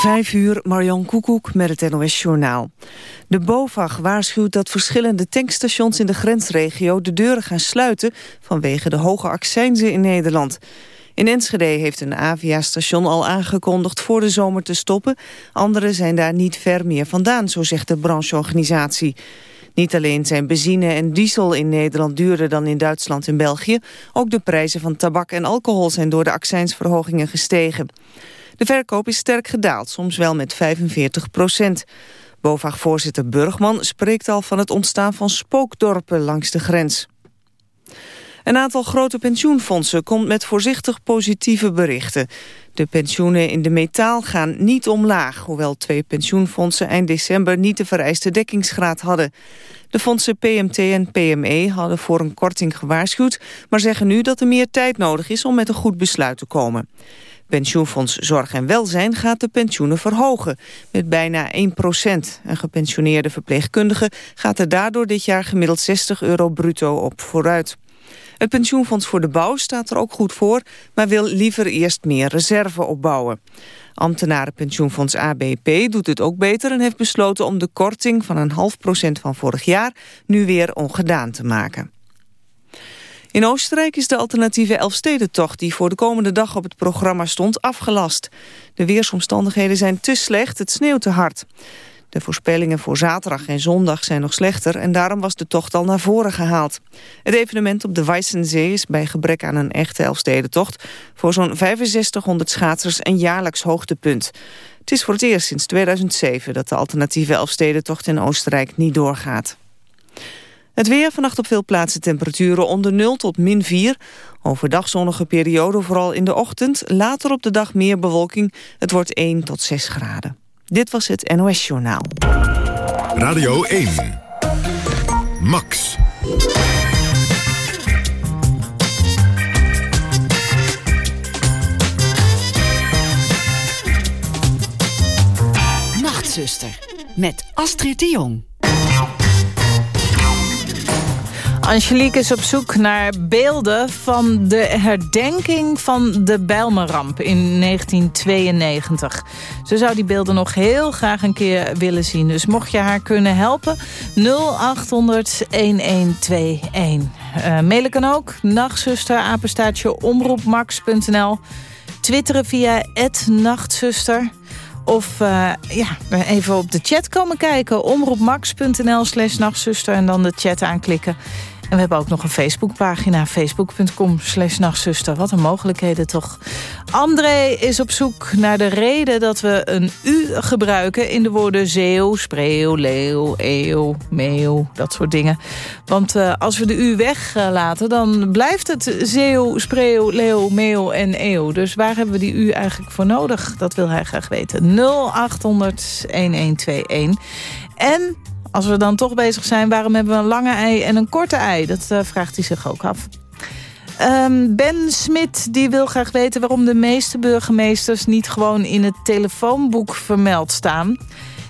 Vijf uur, Marjan Koekoek met het NOS-journaal. De BOVAG waarschuwt dat verschillende tankstations in de grensregio... de deuren gaan sluiten vanwege de hoge accijnzen in Nederland. In Enschede heeft een Avia-station al aangekondigd voor de zomer te stoppen. Andere zijn daar niet ver meer vandaan, zo zegt de brancheorganisatie. Niet alleen zijn benzine en diesel in Nederland duurder dan in Duitsland en België... ook de prijzen van tabak en alcohol zijn door de accijnsverhogingen gestegen. De verkoop is sterk gedaald, soms wel met 45 procent. BOVAG-voorzitter Burgman spreekt al van het ontstaan van spookdorpen langs de grens. Een aantal grote pensioenfondsen komt met voorzichtig positieve berichten. De pensioenen in de metaal gaan niet omlaag... hoewel twee pensioenfondsen eind december niet de vereiste dekkingsgraad hadden. De fondsen PMT en PME hadden voor een korting gewaarschuwd... maar zeggen nu dat er meer tijd nodig is om met een goed besluit te komen. Pensioenfonds Zorg en Welzijn gaat de pensioenen verhogen met bijna 1 procent. Een gepensioneerde verpleegkundige gaat er daardoor dit jaar gemiddeld 60 euro bruto op vooruit. Het pensioenfonds voor de bouw staat er ook goed voor... maar wil liever eerst meer reserve opbouwen. Ambtenarenpensioenfonds ABP doet het ook beter... en heeft besloten om de korting van een half procent van vorig jaar... nu weer ongedaan te maken. In Oostenrijk is de alternatieve Elfstedentocht... die voor de komende dag op het programma stond, afgelast. De weersomstandigheden zijn te slecht, het sneeuwt te hard. De voorspellingen voor zaterdag en zondag zijn nog slechter... en daarom was de tocht al naar voren gehaald. Het evenement op de Weissensee is bij gebrek aan een echte Elfstedentocht... voor zo'n 6500 schaatsers een jaarlijks hoogtepunt. Het is voor het eerst sinds 2007 dat de alternatieve Elfstedentocht in Oostenrijk niet doorgaat. Het weer, vannacht op veel plaatsen temperaturen onder 0 tot min 4. Overdag zonnige periode, vooral in de ochtend. Later op de dag meer bewolking. Het wordt 1 tot 6 graden. Dit was het NOS Journaal. Radio 1. Max. Nachtzuster. Met Astrid de Jong. Angelique is op zoek naar beelden van de herdenking van de Bijlmerramp in 1992. Ze zou die beelden nog heel graag een keer willen zien. Dus mocht je haar kunnen helpen, 0800 1121. Uh, mailen kan ook, nachtzuster, omroepmax.nl. Twitteren via nachtzuster. Of uh, ja, even op de chat komen kijken. Omroepmax.nl slash nachtzuster. En dan de chat aanklikken. En we hebben ook nog een Facebookpagina. Facebook.com slash nachtzuster. Wat een mogelijkheden toch. André is op zoek naar de reden dat we een u gebruiken... in de woorden zeeuw, spreeuw, leeuw, eeuw, meeuw, dat soort dingen. Want uh, als we de u weglaten, dan blijft het zeeuw, spreeuw, leeuw, meeuw en eeuw. Dus waar hebben we die u eigenlijk voor nodig? Dat wil hij graag weten. 0800 1121. En als we dan toch bezig zijn, waarom hebben we een lange ei en een korte ei? Dat uh, vraagt hij zich ook af. Um, ben Smit die wil graag weten waarom de meeste burgemeesters... niet gewoon in het telefoonboek vermeld staan.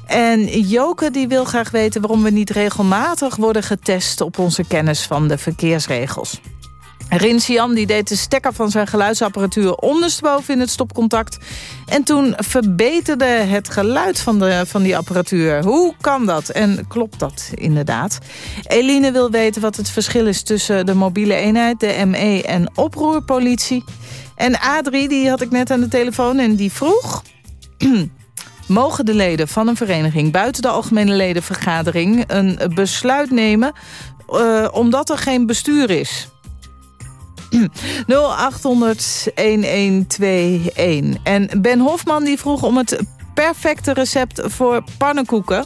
En Joke die wil graag weten waarom we niet regelmatig worden getest... op onze kennis van de verkeersregels. Rinsian die deed de stekker van zijn geluidsapparatuur ondersteboven in het stopcontact. En toen verbeterde het geluid van, de, van die apparatuur. Hoe kan dat? En klopt dat inderdaad? Eline wil weten wat het verschil is tussen de mobiele eenheid, de ME en oproerpolitie. En Adrie, die had ik net aan de telefoon en die vroeg... Mogen de leden van een vereniging buiten de algemene ledenvergadering... een besluit nemen uh, omdat er geen bestuur is? 0800 1121. En Ben Hofman die vroeg om het perfecte recept voor pannenkoeken.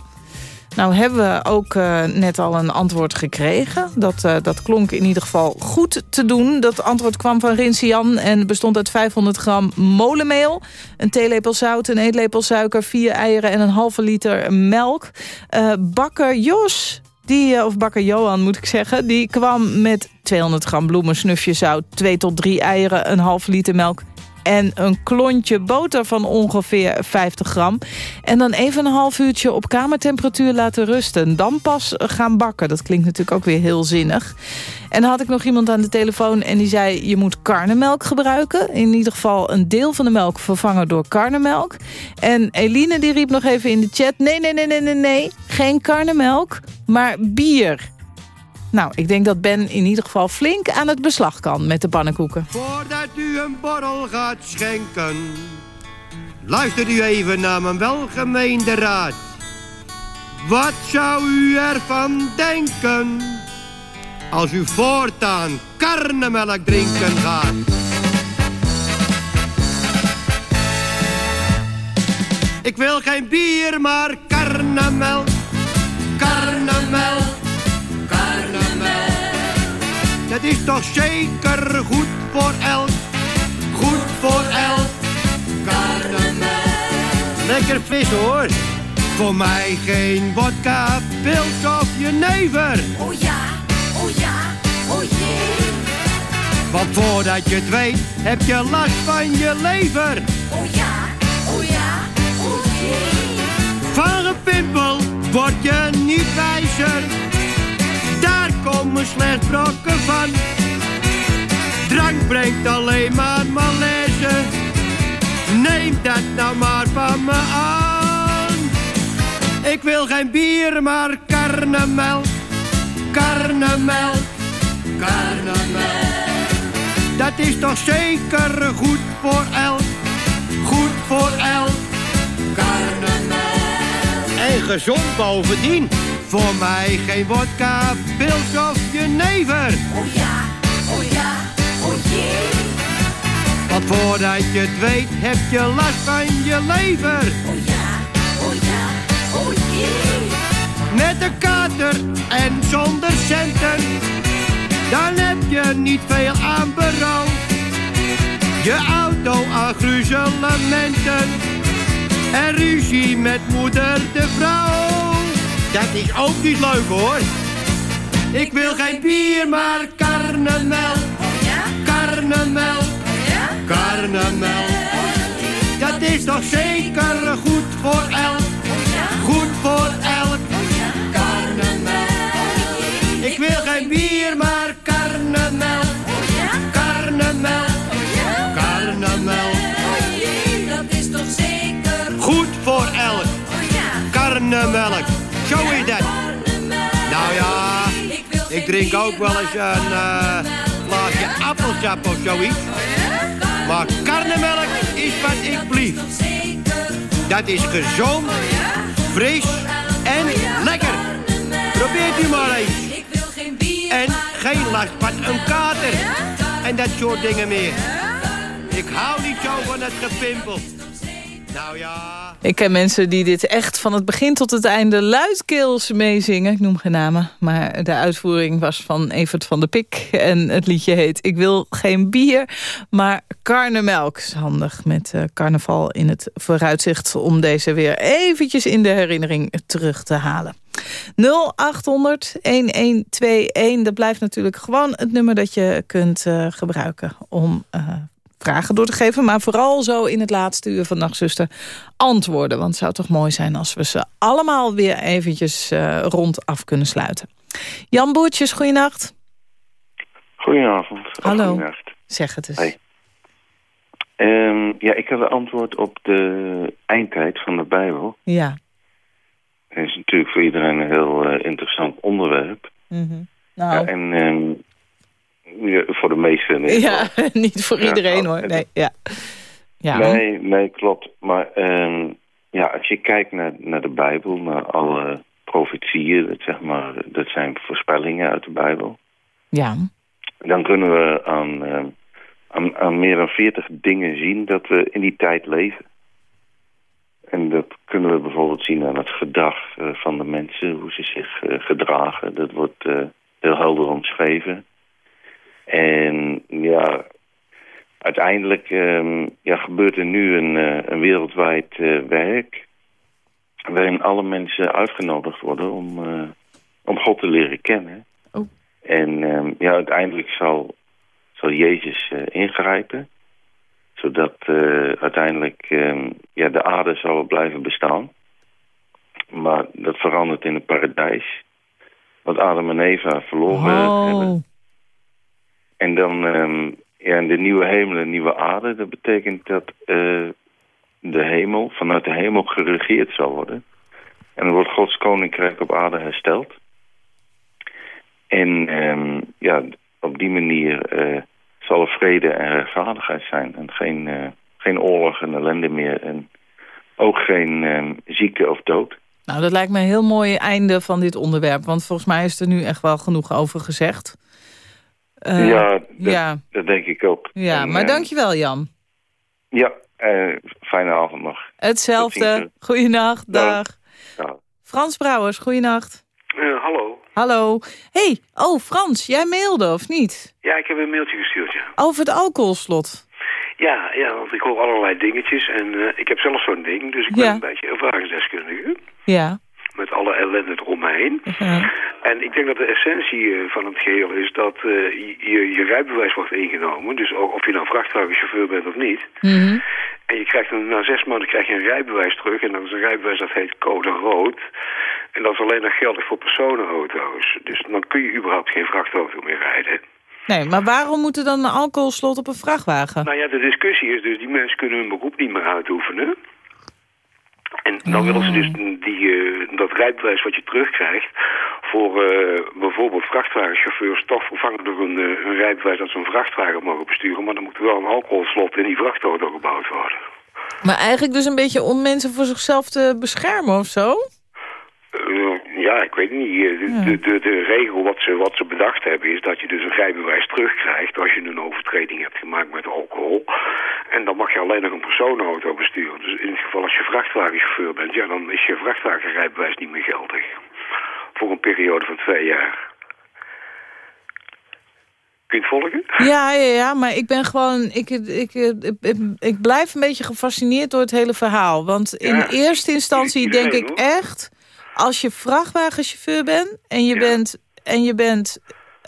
Nou hebben we ook uh, net al een antwoord gekregen. Dat, uh, dat klonk in ieder geval goed te doen. Dat antwoord kwam van Rinsian en bestond uit 500 gram molenmeel... een theelepel zout, een eetlepel suiker, vier eieren en een halve liter melk. Uh, bakker Jos die, eh, of bakker Johan moet ik zeggen, die kwam met 200 gram bloemen, snufje zout, 2 tot 3 eieren, een half liter melk en een klontje boter van ongeveer 50 gram. En dan even een half uurtje op kamertemperatuur laten rusten. Dan pas gaan bakken. Dat klinkt natuurlijk ook weer heel zinnig. En dan had ik nog iemand aan de telefoon en die zei... je moet karnemelk gebruiken. In ieder geval een deel van de melk vervangen door karnemelk. En Eline die riep nog even in de chat... nee, nee, nee, nee, nee, nee. geen karnemelk, maar bier. Nou, ik denk dat Ben in ieder geval flink aan het beslag kan met de pannenkoeken. Voordat u een borrel gaat schenken... luistert u even naar mijn welgemeende raad. Wat zou u ervan denken... als u voortaan karnemelk drinken gaat? Ik wil geen bier, maar karnemelk, karnemelk. Is toch zeker goed voor elk, goed voor elk, karnemelk. Lekker vis hoor. Voor mij geen vodka, pils of jenever. Oh ja, oh ja, oh jee. Want voordat je het weet, heb je last van je lever. Oh ja, oh ja, oh jee. Van een pimpel word je niet wijzer. Komen slechts brokken van. Drank brengt alleen maar malaise. Neem dat nou maar van me aan. Ik wil geen bier, maar karnemelk. Karnemelk, karnemelk. Dat is toch zeker goed voor elk. Goed voor elk. Karnemelk. En gezond bovendien. Voor mij geen wodka, pils of jenever. Oh ja, oh ja, oh jee. Want voordat je het weet, heb je last van je lever. Oh ja, oh ja, oh jee. Met een kater en zonder centen. Dan heb je niet veel aan berouw. Je auto aan gruzelementen. En ruzie met moeder de vrouw. Dat is ook niet leuk hoor. Ik wil geen bier, maar karnemelk. Oh ja, Karnemelk, oh ja, karnemelk. Dat is toch zeker goed voor elk. oh ja, Goed voor elk. oh ja. Karnemelk. Ik wil geen bier, maar karnemelk. Oh ja, Karnemelk, oh ja, karnemelk. oh. Dat is toch zeker Goed voor elk. Oh ja, Karnemelk. Zo is dat. Nou ja, Ik drink ook wel eens een glaasje appelsap of zoiets. Maar karnemelk is wat ik blief. Dat is gezond, fris en lekker. Probeert u maar eens. Ik wil geen bier, En geen last van een kater. En dat soort dingen meer. Ik hou niet zo van het gepimpel. Nou ja... Ik ken mensen die dit echt van het begin tot het einde luidkeels meezingen. Ik noem geen namen, maar de uitvoering was van Evert van der Pik. En het liedje heet Ik wil geen bier, maar karnemelk. Is handig met eh, carnaval in het vooruitzicht... om deze weer eventjes in de herinnering terug te halen. 0800-1121, dat blijft natuurlijk gewoon het nummer dat je kunt eh, gebruiken... om eh, vragen door te geven. Maar vooral zo in het laatste uur van Nachtzuster antwoorden. Want het zou toch mooi zijn als we ze allemaal weer eventjes uh, rond af kunnen sluiten. Jan Boertjes, goeienacht. Goedenavond. Hallo. Goedenacht. Zeg het eens. Hey. Um, ja, ik heb een antwoord op de eindtijd van de Bijbel. Ja. Het is natuurlijk voor iedereen een heel uh, interessant onderwerp. Mm -hmm. nou. Ja, en um, ja, voor de meesten. Ja, niet voor iedereen ja, hoor. Nee, ja. Ja. nee, nee, klopt. Maar um, ja, als je kijkt naar, naar de Bijbel, naar alle profetieën, dat, zeg maar, dat zijn voorspellingen uit de Bijbel. Ja. Dan kunnen we aan, uh, aan, aan meer dan veertig dingen zien dat we in die tijd leven. En dat kunnen we bijvoorbeeld zien aan het gedrag uh, van de mensen, hoe ze zich uh, gedragen. Dat wordt heel helder omschreven. En ja, uiteindelijk um, ja, gebeurt er nu een, uh, een wereldwijd uh, werk... waarin alle mensen uitgenodigd worden om, uh, om God te leren kennen. Oh. En um, ja, uiteindelijk zal, zal Jezus ingrijpen. Zodat eh, uiteindelijk ehm, ja, de aarde zal blijven bestaan. Maar dat verandert in een paradijs. Wat Adam en Eva verloren Oh, hebben. En dan ehm, ja, de nieuwe hemel en nieuwe aarde. Dat betekent dat eh, de hemel vanuit de hemel geregeerd zal worden. En dan wordt Gods koninkrijk op aarde hersteld. En ehm, ja, op die manier eh, zal er vrede en rechtvaardigheid zijn. En geen, eh, geen oorlog en ellende meer. En ook geen ehm, ziekte of dood. nou, dat lijkt me een heel mooi einde van dit onderwerp. Want volgens mij is er nu echt wel genoeg over gezegd. Eh, ja, dat, ja, dat denk ik ook. ja, En, maar eh, dankjewel Jan. Ja, eh, fijne avond nog. Hetzelfde. Goeienacht, Dag. dag. Dag. Frans Brouwers, goeienacht. Hallo. Hallo. hey, oh Frans, jij mailde of niet? Ja, ik heb een mailtje gestuurd, ja. Over het alcoholslot. Ja, ja want ik hoor allerlei dingetjes en eh, ik heb zelf zo'n ding, dus ik Ja. ben een beetje ervaringsdeskundige. Ja. Met alle ellende eromheen. ja. En ik denk dat de essentie eh, van het geheel is dat eh, je, je rijbewijs wordt ingenomen. Dus ook of je nou vrachtwagenchauffeur bent of niet. Mhm. En je krijgt dan, na zes maanden krijg je een rijbewijs terug. En dat is een rijbewijs dat heet code rood. En dat is alleen nog geldig voor personenauto's. Dus dan kun je überhaupt geen vrachtauto meer rijden. Nee, maar waarom moet er dan een alcoholslot op een vrachtwagen? Nou ja, de discussie is dus, die mensen kunnen hun beroep niet meer uitoefenen. Dan willen ze dus die, eh, dat rijbewijs wat je terugkrijgt... voor eh, bijvoorbeeld vrachtwagenchauffeurs toch vervangen door een, eh, een rijbewijs dat ze een vrachtwagen mogen besturen. Maar dan moet er wel een alcoholslot in die vrachtauto gebouwd worden. Maar eigenlijk dus een beetje om mensen voor zichzelf te beschermen of zo? Ja, ik weet niet. Eh, De, de, de, regel wat ze, wat ze bedacht hebben is dat je dus een rijbewijs terugkrijgt als je een overtreding hebt gemaakt met alcohol. En dan mag je alleen nog een personenauto besturen. Dus in het geval als je vrachtwagenchauffeur bent, ja, dan is je vrachtwagenrijbewijs niet meer geldig. Voor een periode van twee jaar. Kun je het volgen? Ja, ja, ja, maar ik ben gewoon... Ik, ik, ik, ik, ik blijf een beetje gefascineerd door het hele verhaal. Want in Ja. eerste instantie Iedereen, denk ik hoor. echt... als je vrachtwagenchauffeur bent en je Ja. bent, en je bent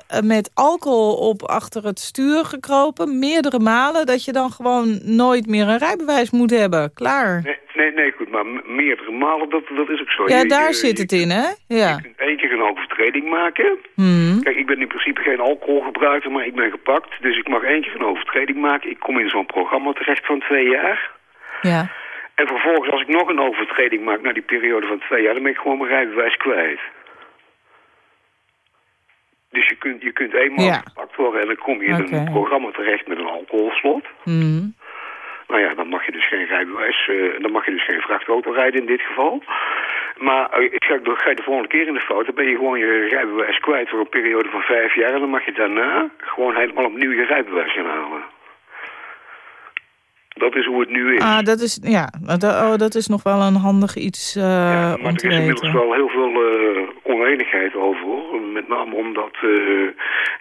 eh, met alcohol op achter het stuur gekropen... meerdere malen, dat je dan gewoon nooit meer een rijbewijs moet hebben. Klaar. Nee, nee, nee goed, maar meerdere malen, dat, dat is ook zo. Ja, Je- daar je- zit je het in, hè? Ja. Je kunt één keer een overtreding maken. Hmm. Kijk, ik ben in principe geen alcoholgebruiker, maar ik ben gepakt. Dus ik mag één keer een overtreding maken. Ik kom in zo'n programma terecht van twee jaar. Ja. En vervolgens, als ik nog een overtreding maak na die periode van twee jaar... dan ben ik gewoon mijn rijbewijs kwijt. Dus je kunt, je kunt eenmaal Ja. gepakt worden... en dan kom je in een programma terecht met een alcoholslot. Hmm. Nou ja, dan mag je dus geen rijbewijs, eh, dan mag je dus geen vrachtauto rijden in dit geval. Maar eh, ik zeg, dan ga je de volgende keer in de fout, dan ben je gewoon je rijbewijs kwijt voor een periode van vijf jaar. En dan mag je daarna gewoon helemaal opnieuw je rijbewijs gaan halen. Dat is hoe het nu is. Ah, dat is, ja, dat, oh, dat is nog wel een handig iets eh, Ja, maar om er is inmiddels wel heel veel eh, oneenigheid over. hoor. Met name omdat eh,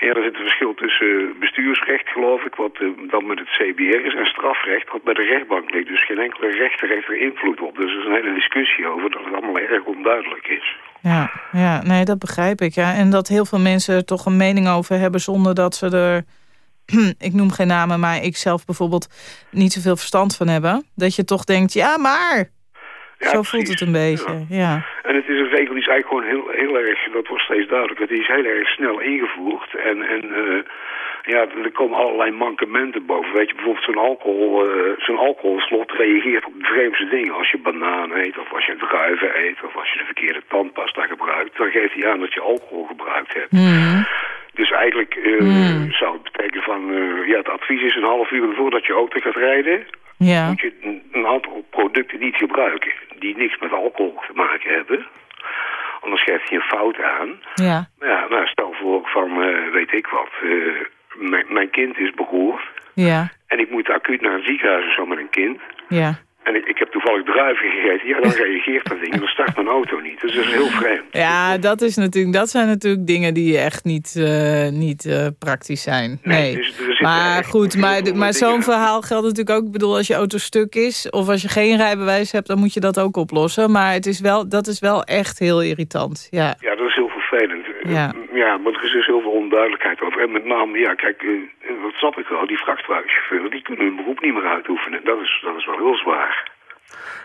ja, er zit een verschil tussen bestuursrecht, geloof ik, wat eh, dan met het CBR is, en strafrecht, wat bij de rechtbank ligt. Dus geen enkele rechter heeft er invloed op. Dus er is een hele discussie over dat het allemaal erg onduidelijk is. Ja, ja, nee, dat begrijp ik. Ja. En dat heel veel mensen er toch een mening over hebben zonder dat ze er... ik noem geen namen, maar ik zelf bijvoorbeeld niet zoveel verstand van hebben. Dat je toch denkt, ja, maar... Ja, Zo precies. voelt het een beetje, ja. En het is een regel die is eigenlijk gewoon heel, heel erg, dat wordt steeds duidelijker, die is heel erg snel ingevoerd. En, en eh, ja, er komen allerlei mankementen boven. Weet je, bijvoorbeeld zo'n alcohol, eh, zo'n alcoholslot reageert op de vreemdste dingen. Als je banaan eet, of als je druiven eet, of als je de verkeerde tandpasta gebruikt, dan geeft hij aan dat je alcohol gebruikt hebt. Mhm. Dus eigenlijk eh, Hmm. zou het betekenen van, eh, ja, het advies is een half uur voordat je auto gaat rijden, Ja, moet je een, een aantal producten niet gebruiken die niks met alcohol te maken hebben. Anders geeft hij een fout aan. ja, Maar Ja, nou, stel voor van, weet ik wat, mijn, kind is beroerd ja, en ik moet acuut naar een ziekenhuis of zo met een kind. ja. En ik, ik heb toevallig druiven gegeten. Ja, dan reageert dat ding dan start mijn auto niet. Dus dat is heel vreemd. Ja, dat, is natuurlijk, dat zijn natuurlijk dingen die echt niet, eh, niet eh, praktisch zijn. Nee, Nee. dus maar goed, maar, maar zo'n verhaal geldt natuurlijk ook. Ik bedoel, als je auto stuk is of als je geen rijbewijs hebt... dan moet je dat ook oplossen. Maar het is wel, dat is wel echt heel irritant. Ja, vervelend. vervelend. Ja. ja, maar er is dus heel veel onduidelijkheid over. En met name, ja, kijk, eh, dat snap ik wel. Die vrachtwagenchauffeurs, die kunnen hun beroep niet meer uitoefenen. Dat is, dat is wel heel zwaar.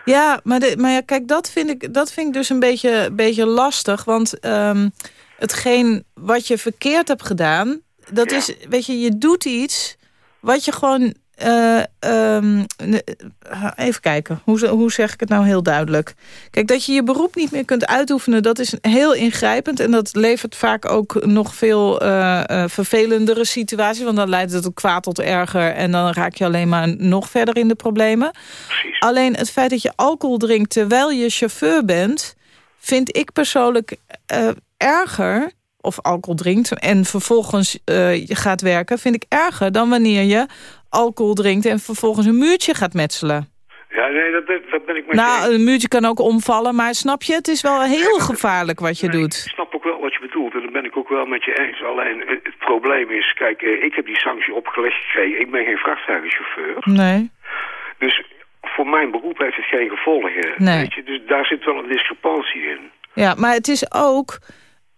Ja, maar, de, maar ja, kijk, dat vind ik, dat vind ik dus een beetje, beetje lastig. Want ehm, hetgeen wat je verkeerd hebt gedaan... dat Ja. is, weet je, je doet iets wat je gewoon... eh, ehm, eh, even kijken, hoe, hoe zeg ik het nou heel duidelijk? Kijk, dat je je beroep niet meer kunt uitoefenen... dat is heel ingrijpend en dat levert vaak ook nog veel eh, eh, vervelendere situaties... want dan leidt het tot kwaad tot erger... en dan raak je alleen maar nog verder in de problemen. Precies. Alleen het feit dat je alcohol drinkt terwijl je chauffeur bent... vind ik persoonlijk erger, of alcohol drinkt... en vervolgens je gaat werken, vind ik erger... dan wanneer je alcohol drinkt en vervolgens een muurtje gaat metselen. Ja, nee, dat, dat, ben ik met je. Nou, een muurtje kan ook omvallen, maar snap je? Het is wel heel gevaarlijk wat je Nee, doet. Ik snap ook wel wat je bedoelt en dat ben ik ook wel met je eens. Alleen het, het probleem is, kijk, eh, ik heb die sanctie opgelegd gekregen. Ik ben geen vrachtwagenchauffeur. Nee. Dus voor mijn beroep heeft het geen gevolgen. Nee. Weet je? Dus daar zit wel een discrepantie in. Ja, maar het is ook...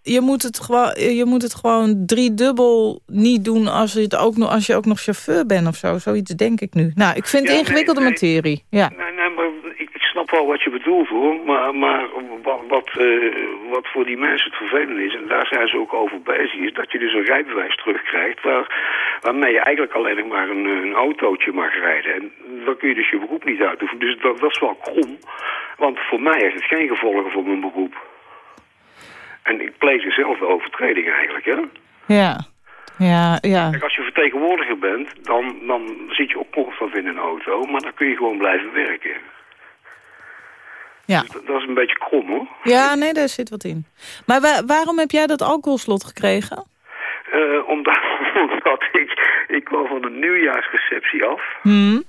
Je moet het gewoon, je moet het gewoon driedubbel niet doen als je, het ook nog, als je ook nog chauffeur bent of zo. Zoiets denk ik nu. Nou, ik vind het nee, ingewikkelde nee. materie. Ja. Nee, nee, maar ik, snap wel wat je bedoelt hoor. Maar, maar wat, wat, eh, wat voor die mensen het vervelend is, en daar zijn ze ook over bezig, is dat je dus een rijbewijs terugkrijgt waar, waarmee je eigenlijk alleen maar een, een autootje mag rijden. En dan kun je dus je beroep niet uitoefenen. Dus dat, dat is wel krom. Want voor mij heeft het geen gevolgen voor mijn beroep. En ik pleeg dezelfde overtreding eigenlijk, hè? Ja. Ja, ja. Kijk, als je vertegenwoordiger bent, dan, dan zit je ook constant in een auto, maar dan kun je gewoon blijven werken. Ja. Dus dat, dat is een beetje krom, hoor. ja, nee, daar zit wat in. Maar wa- waarom heb jij dat alcoholslot gekregen? Eh, omdat, omdat ik, ik kwam van een nieuwjaarsreceptie af. Hm?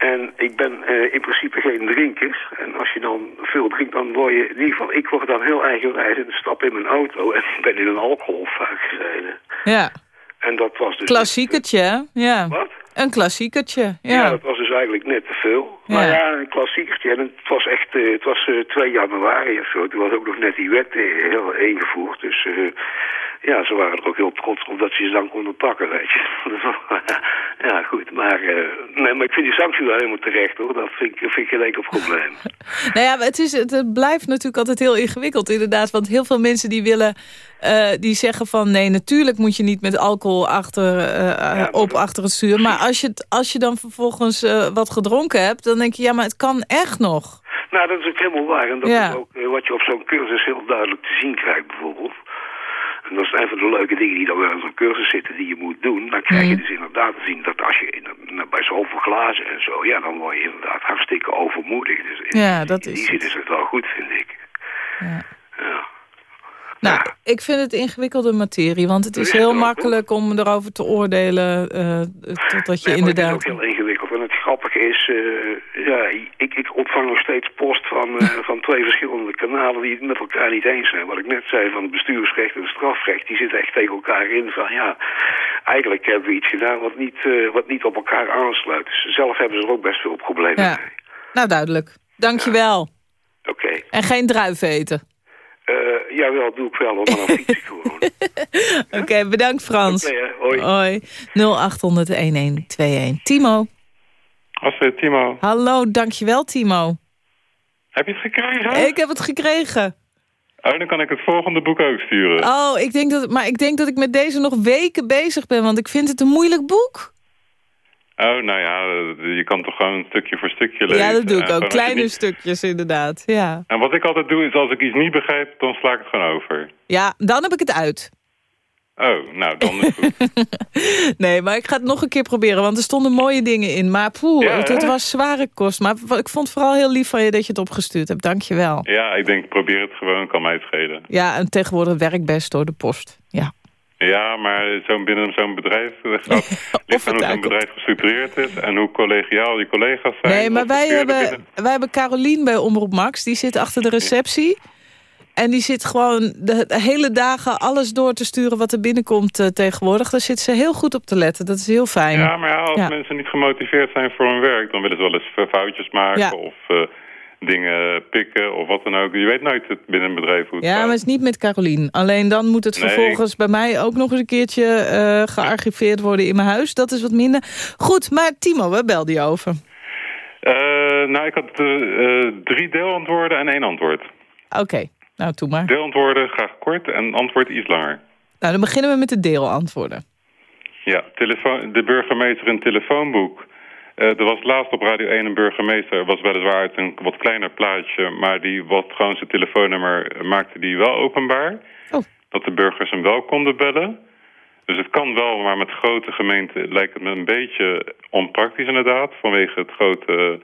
En ik ben eh, in principe geen drinker. En als je dan veel drinkt, dan word je... In ieder geval, ik word dan heel eigenwijs en stap in mijn auto... en ben in een alcoholfuik gereden. Ja. En dat was dus... Klassiekertje, hè? Ja. Wat? Een klassiekertje, Ja. ja. dat was dus eigenlijk net te veel. Ja. Maar ja, een klassiekertje. En het was echt, eh, het was eh, 2 januari of zo. Toen was ook nog net die wet eh, heel ingevoerd. Dus eh, ja, ze waren er ook heel trots op dat ze ze dan konden pakken, weet je. ja, goed. Maar, eh, nee, maar ik vind die sanctie wel helemaal terecht, hoor. Dat vind ik, vind ik geen enkel probleem. Nou ja, maar het, is, het, blijft natuurlijk altijd heel ingewikkeld, inderdaad. Want heel veel mensen die willen, eh, die zeggen van... nee, natuurlijk moet je niet met alcohol achter, eh, op achter het stuur. Maar als je, als je dan vervolgens wat gedronken hebt... dan denk je, ja, maar het kan echt nog. Nou, dat is ook helemaal waar. En dat Ja. is ook wat je op zo'n cursus heel duidelijk te zien krijgt, bijvoorbeeld. En dat is een van de leuke dingen die dan wel in zo'n cursus zitten die je moet doen. Dan krijg je Mhm. dus inderdaad te zien dat als je in, nou, bij zoveel glazen en zo, ja, dan word je inderdaad hartstikke overmoedig. Dus in, Ja, dat in is die zin het. is het wel goed, vind ik. Ja. Ja. Nou, Ja. ik vind het ingewikkelde materie. Want het is Ja, heel makkelijk om erover te oordelen... eh totdat je Nee, maar het is inderdaad... ook heel ingewikkeld. En het grappige is, eh, ja, ik, ik ontvang nog steeds post van, eh, van twee verschillende kanalen die het met elkaar niet eens zijn. Wat ik net zei van het bestuursrecht en het strafrecht, die zitten echt tegen elkaar in. Van ja, eigenlijk hebben we iets gedaan wat niet, wat niet op elkaar aansluit. Dus zelf hebben ze er ook best veel problemen Ja. mee. Nou, duidelijk. Dank je wel. Oké. En geen druiven eten. Eh, jawel, doe ik wel, hoor, maar dan fiets ik gewoon. Oké, bedankt Frans. Hè, hoi. Hoi. 0800-1121. Timo. Astrid, Timo, Hallo, dankjewel Timo. heb je het gekregen? Ik heb het gekregen. Oh, dan kan ik het volgende boek ook sturen. Oh, ik denk dat, maar ik denk dat ik met deze nog weken bezig ben, want ik vind het een moeilijk boek. Oh, nou ja, je kan toch gewoon stukje voor stukje lezen. Ja, dat doe ik ook. Kleine niet- stukjes inderdaad. Ja. En wat ik altijd doe, is als ik iets niet begrijp, dan sla ik het gewoon over. ja, dan heb ik het uit. Oh, nou, dan is het goed. Nee, maar ik ga het nog een keer proberen, want er stonden mooie dingen in. Maar poeh, Ja, het, was zware kost. Maar ik vond het vooral heel lief van je dat je het opgestuurd hebt. Dank je wel. ja, ik denk, probeer het gewoon, kan mij het schelen. Ja, en tegenwoordig werkt best door de post. Ja. Ja, maar zo'n binnen zo'n bedrijf eh, gaat, ligt aan hoe zo'n bedrijf gestructureerd is en hoe collegiale die collega's zijn. Nee, maar of wij hebben, wij hebben Carolien bij Omroep Max. Die zit achter de receptie. En die zit gewoon de, hele dagen alles door te sturen wat er binnenkomt eh, tegenwoordig. Daar zit ze heel goed op te letten. Dat is heel fijn. Ja, maar ja, als Ja. mensen niet gemotiveerd zijn voor hun werk... dan willen ze wel eens foutjes maken Ja. of... eh, dingen pikken of wat dan ook. Je weet nooit het binnen een bedrijf hoe het Ja, gaat. maar het is niet met Carolien. Alleen dan moet het Nee. vervolgens bij mij ook nog eens een keertje eh, gearchiveerd worden in mijn huis. Dat is wat minder. Goed, maar Timo, waar belde je over? Eh, nou, ik had eh, drie deelantwoorden en één antwoord. Oké, nou, doe maar. Deelantwoorden graag kort en antwoord iets langer. Nou, dan beginnen we met de deelantwoorden. Ja, telefoon, de burgemeester in het telefoonboek. Eh, er was laatst op Radio 1 een burgemeester, was weliswaar uit een wat kleiner plaatsje, maar die wat gewoon zijn telefoonnummer eh, maakte die wel openbaar. Oh. Dat de burgers hem wel konden bellen. Dus het kan wel, maar met grote gemeenten lijkt het me een beetje onpraktisch inderdaad, vanwege het grote...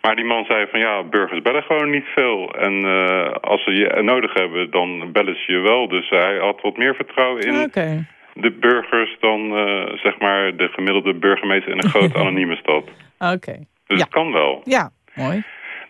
Maar die man zei van ja, burgers bellen gewoon niet veel. En eh, als ze je nodig hebben, dan bellen ze je wel. Dus hij had wat meer vertrouwen in Oké. De burgers dan eh, zeg maar de gemiddelde burgemeester in een grote anonieme stad. Oké. Dus Ja. het kan wel. Ja, mooi.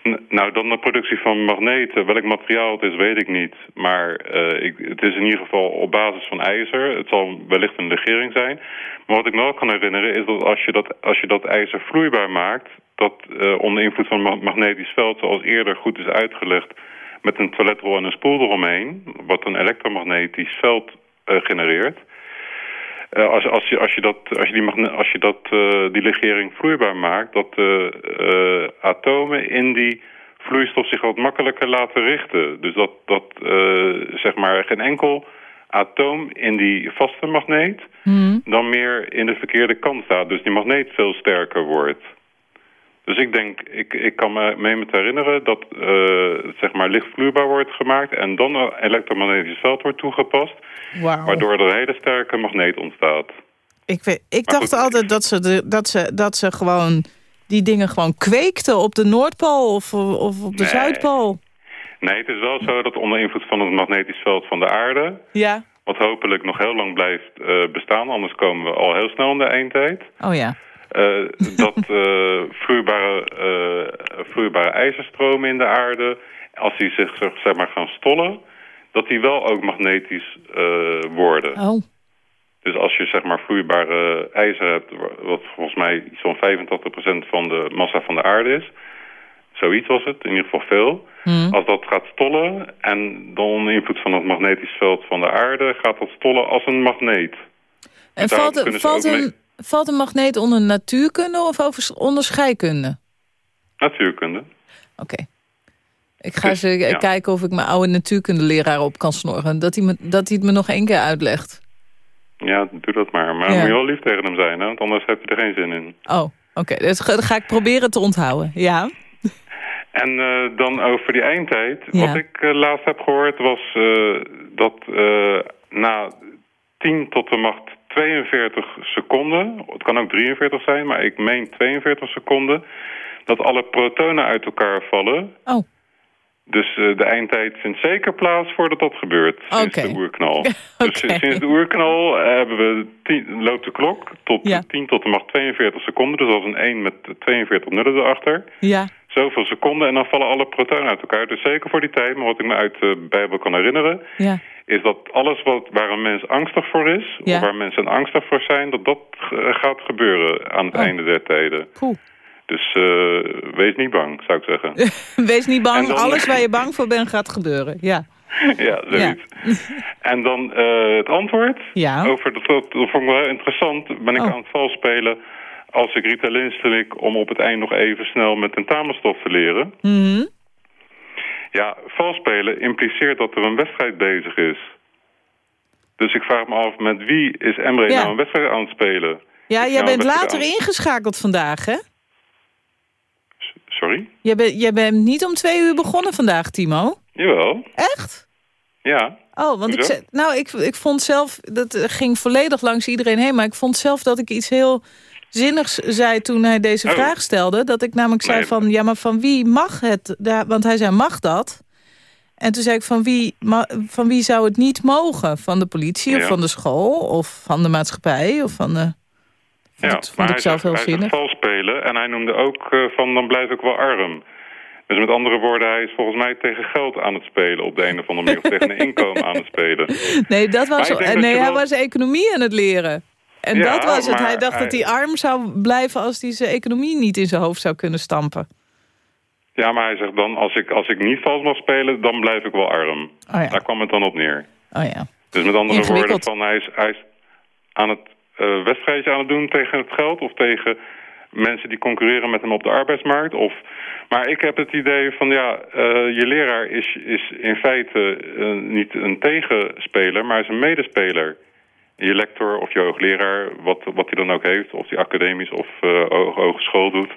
N- nou, dan de productie van magneten. Welk materiaal het is, weet ik niet. Maar eh, ik, het is in ieder geval op basis van ijzer. Het zal wellicht een legering zijn. Maar wat ik me wel kan herinneren is dat als je dat, als je dat ijzer vloeibaar maakt... dat eh, onder invloed van magnetisch veld, zoals eerder goed is uitgelegd... met een toiletrol en een spoel eromheen... wat een elektromagnetisch veld eh, genereert... Eh, als, als, je, als je, dat, als je, die, magne- als je dat, eh, die legering vloeibaar maakt... dat de eh, atomen in die vloeistof zich wat makkelijker laten richten. Dus dat, dat zeg maar geen enkel atoom in die vaste magneet... dan meer in de verkeerde kant staat. Dus die magneet veel sterker wordt. Dus ik denk, ik, ik kan me mee met herinneren dat het zeg maar licht vloeibaar wordt gemaakt... en dan een elektromagnetisch veld wordt toegepast... Waardoor er een hele sterke magneet ontstaat. Ik, weet, ik Maar dacht goed. altijd dat ze, de, dat, ze, dat ze gewoon die dingen gewoon kweekten op de Noordpool of, of op de Nee. Zuidpool. Nee, het is wel zo dat onder invloed van het magnetisch veld van de aarde... Ja. wat hopelijk nog heel lang blijft eh, bestaan... anders komen we al heel snel in de eindtijd... Oh ja. Eh, dat eh, vloeibare, eh, vloeibare ijzerstromen in de aarde... als die zich zeg- maar gaan stollen... dat die wel ook magnetisch worden. Oh. Dus als je zeg maar vloeibare ijzer hebt... wat volgens mij zo'n 85% van de massa van de aarde is... zoiets was het, in ieder geval veel... Hm. Als dat gaat stollen en dan onder invloed van het magnetisch veld van de aarde... gaat dat stollen als een magneet. En valt, valt, een, mee- valt een magneet onder natuurkunde of over, onder scheikunde? Natuurkunde. Oké. Ik ga Dus, eens ja. kijken of ik mijn oude natuurkundeleraar op kan snorren. Dat hij, me, dat hij het me nog één keer uitlegt. Ja, doe dat maar. Maar Ja. moet je wel lief tegen hem zijn, hè? want anders heb je er geen zin in. Oh, oké. Dus ga, ga ik proberen te onthouden. Ja. En eh, dan over die eindtijd. Ja. Wat ik eh, laatst heb gehoord was eh, dat na 10 tot de macht 42 seconden... het kan ook 43 zijn, maar ik meen 42 seconden... dat alle protonen uit elkaar vallen. Oh. Dus eh, de eindtijd vindt zeker plaats voordat dat gebeurt, sinds de oerknal. Oké. Dus sinds de oerknal eh, hebben we tien, loopt de klok tot Ja. 10 tot de macht 42 seconden. Dus als een 1 met 42 nullen erachter. Ja. Zoveel seconden en dan vallen alle protonen uit elkaar. Dus zeker voor die tijd, maar wat ik me uit de Bijbel kan herinneren... Ja. Is dat alles wat, waar een mens angstig voor is... Ja. of waar mensen angstig voor zijn... dat dat eh, gaat gebeuren aan het Oh. einde der tijden. Cool. Dus eh, wees niet bang, zou ik zeggen. Wees niet bang. Dan- Alles waar je bang voor bent gaat gebeuren. Ja. ja, zoiets. En dan eh, het antwoord Ja. over dat, dat, dat vond ik wel heel interessant. Ben ik Oh. aan het vals spelen als ik Rita Linstelik... om op het eind nog even snel met tentamenstof te leren. Mhm. Ja, vals spelen impliceert dat er een wedstrijd bezig is. Dus ik vraag me af, met wie is Emre Ja. nou een wedstrijd aan het spelen? Ja, jij nou bent later aan- ingeschakeld vandaag, hè? Sorry? Jij, bent jij bent niet om twee uur begonnen vandaag, Timo. Jawel, Echt? ja. Oh, want ik, Hoezo? nou, ik, ik vond zelf, dat ging volledig langs iedereen heen... maar ik vond zelf dat ik iets heel zinnigs zei toen hij deze Oh. vraag stelde. Dat ik namelijk zei Nee. van, ja, maar van wie mag het? Want hij zei, mag dat? En toen zei ik, van wie, van wie zou het niet mogen? Van de politie of van de school of van de maatschappij? Of van de... Vond, ja. het- vond maar ik zelf zegt, heel hij zinnig. vals spelen en hij noemde ook eh, van dan blijf ik wel arm. Dus met andere woorden, hij is volgens mij tegen geld aan het spelen op de een of andere manier. Of tegen een inkomen aan het spelen. Nee, dat was, nee hij wel- was economie aan het leren. En Ja, dat was het. Hij dacht dat hij- arm zou blijven als hij zijn economie niet in zijn hoofd zou kunnen stampen. Ja, maar hij zegt dan, als ik, als ik niet vals mag spelen, dan blijf ik wel arm. Oh ja. Daar kwam het dan op neer. Oh ja. Dus met andere woorden, van, hij, is, hij is aan het eh, wedstrijdje aan het doen tegen het geld... of tegen mensen die concurreren met hem op de arbeidsmarkt. Of, maar ik heb het idee van, ja, eh, je leraar is, is in feite eh, niet een tegenspeler... maar is een medespeler. Je lector of je hoogleraar, wat, wat hij dan ook heeft... of die academisch of ho- hogeschool doet...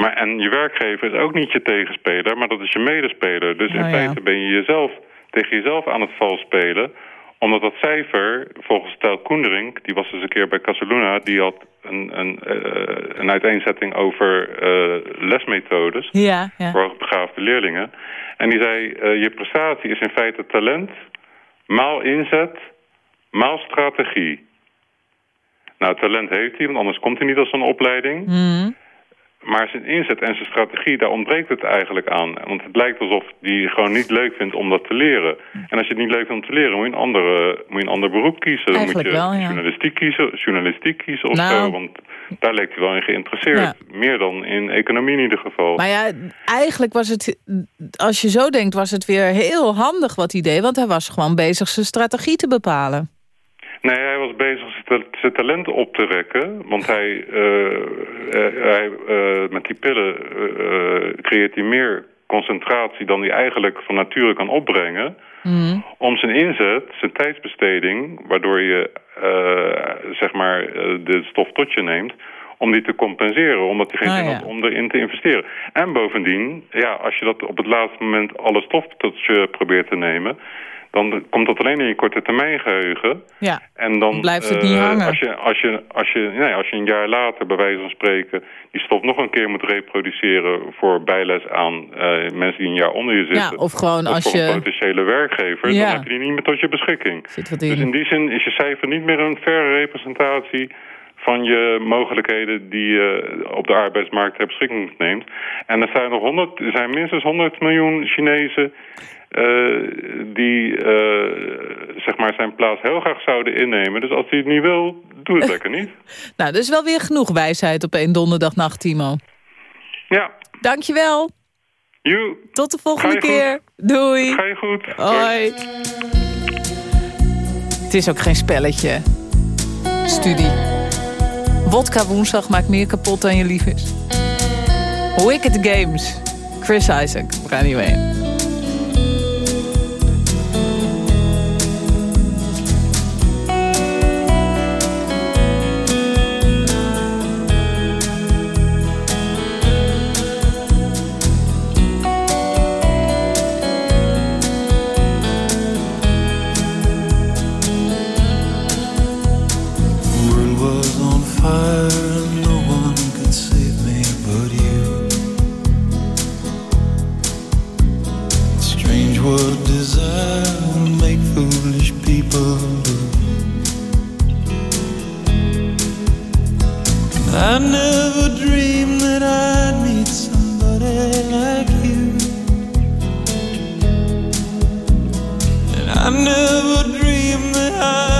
Maar, en je werkgever is ook niet je tegenspeler, maar dat is je medespeler. Dus in ja. feite ben je jezelf tegen jezelf aan het vals spelen. Omdat dat cijfer, volgens Tel Koendering, die was eens een keer bij Casaluna... die had een, een, eh, een uiteenzetting over eh, lesmethodes Ja, ja. voor hoogbegaafde leerlingen. En die zei, je prestatie is in feite talent, maal inzet, maal strategie. Nou, talent heeft hij, want anders komt hij niet als een opleiding. Mhm. Maar zijn inzet en zijn strategie, daar ontbreekt het eigenlijk aan. Want het lijkt alsof hij gewoon niet leuk vindt om dat te leren. En als je het niet leuk vindt om te leren, moet je een, andere, moet je een ander beroep kiezen. Dan moet je wel, ja. journalistiek kiezen, journalistiek kiezen of Nou. zo. Want daar leek hij wel in geïnteresseerd. Ja. Meer dan in economie in ieder geval. Maar ja, eigenlijk was het, als je zo denkt, was het weer heel handig wat hij deed. Want hij was gewoon bezig zijn strategie te bepalen. Nee, hij was bezig zijn ta- zijn talent op te wekken. Want hij, eh, eh, hij eh, met die pillen creëert hij meer concentratie dan hij eigenlijk van nature kan opbrengen. Mhm. Om zijn inzet, zijn tijdsbesteding, waardoor je zeg maar de stof tot je neemt, om die te compenseren, omdat hij geen Ah, zin ja. had om erin te investeren. En bovendien, ja, als je dat op het laatste moment alle stof tot je probeert te nemen, dan komt dat alleen in je korte termijn geheugen. Ja, En dan Blijft het niet eh, hangen. Als je, als, je, als, je, nee, als je een jaar later, bij wijze van spreken, die stof nog een keer moet reproduceren voor bijles aan eh, mensen die een jaar onder je zitten. ja of gewoon of als voor een je... potentiële werkgever, Ja. dan heb je die niet meer tot je beschikking. Zit wat Dus in in. die zin is je cijfer niet meer een verre representatie van je mogelijkheden die je op de arbeidsmarkt ter beschikking neemt. En er zijn nog 100, er zijn minstens 100 miljoen Chinezen eh, die eh, zeg maar zijn plaats heel graag zouden innemen. Dus als hij het niet wil, doe het lekker niet. Nou, dus wel weer genoeg wijsheid op één donderdagnacht, Timo. Ja, Dankjewel. you, Tot de volgende Ga je keer. Doei. ga je goed. Hoi. Het is ook geen spelletje. Studie. Wodka woensdag maakt meer kapot dan je lief is. Wicked Games. Chris Isaac. We gaan mee. I never dreamed that I'd meet somebody like you. And I never dreamed that I'd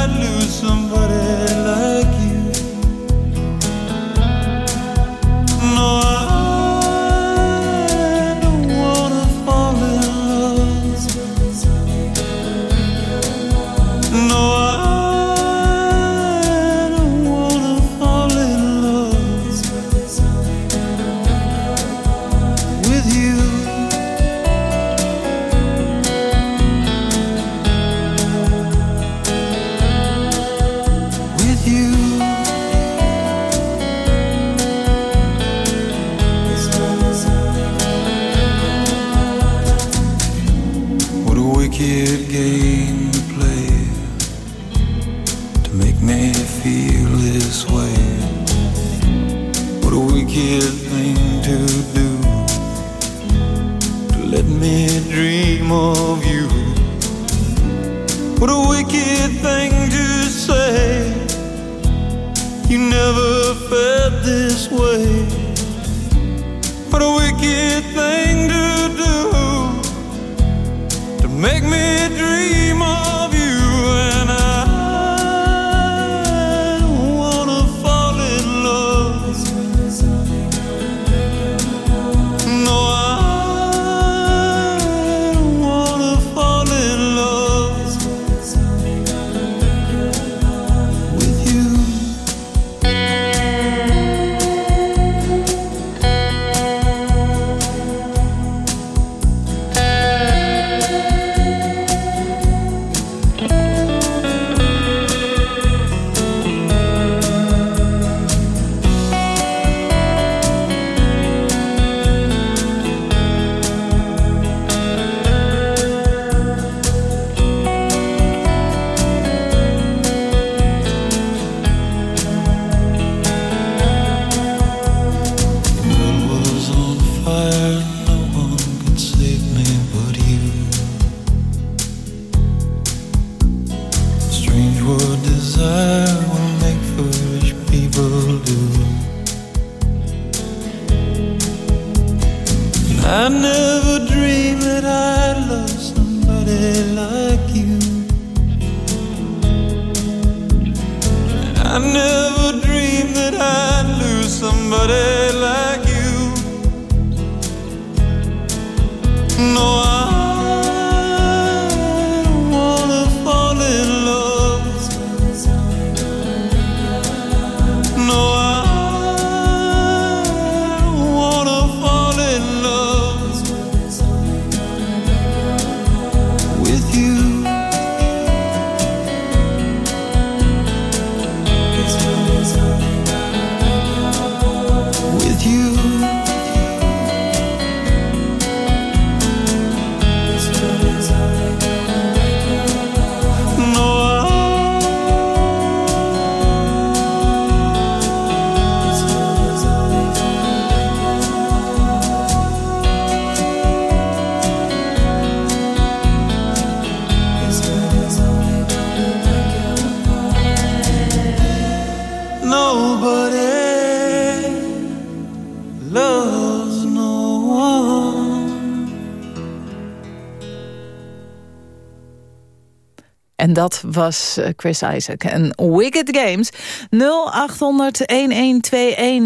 dat was eh, Chris Isaac en Wicked Games.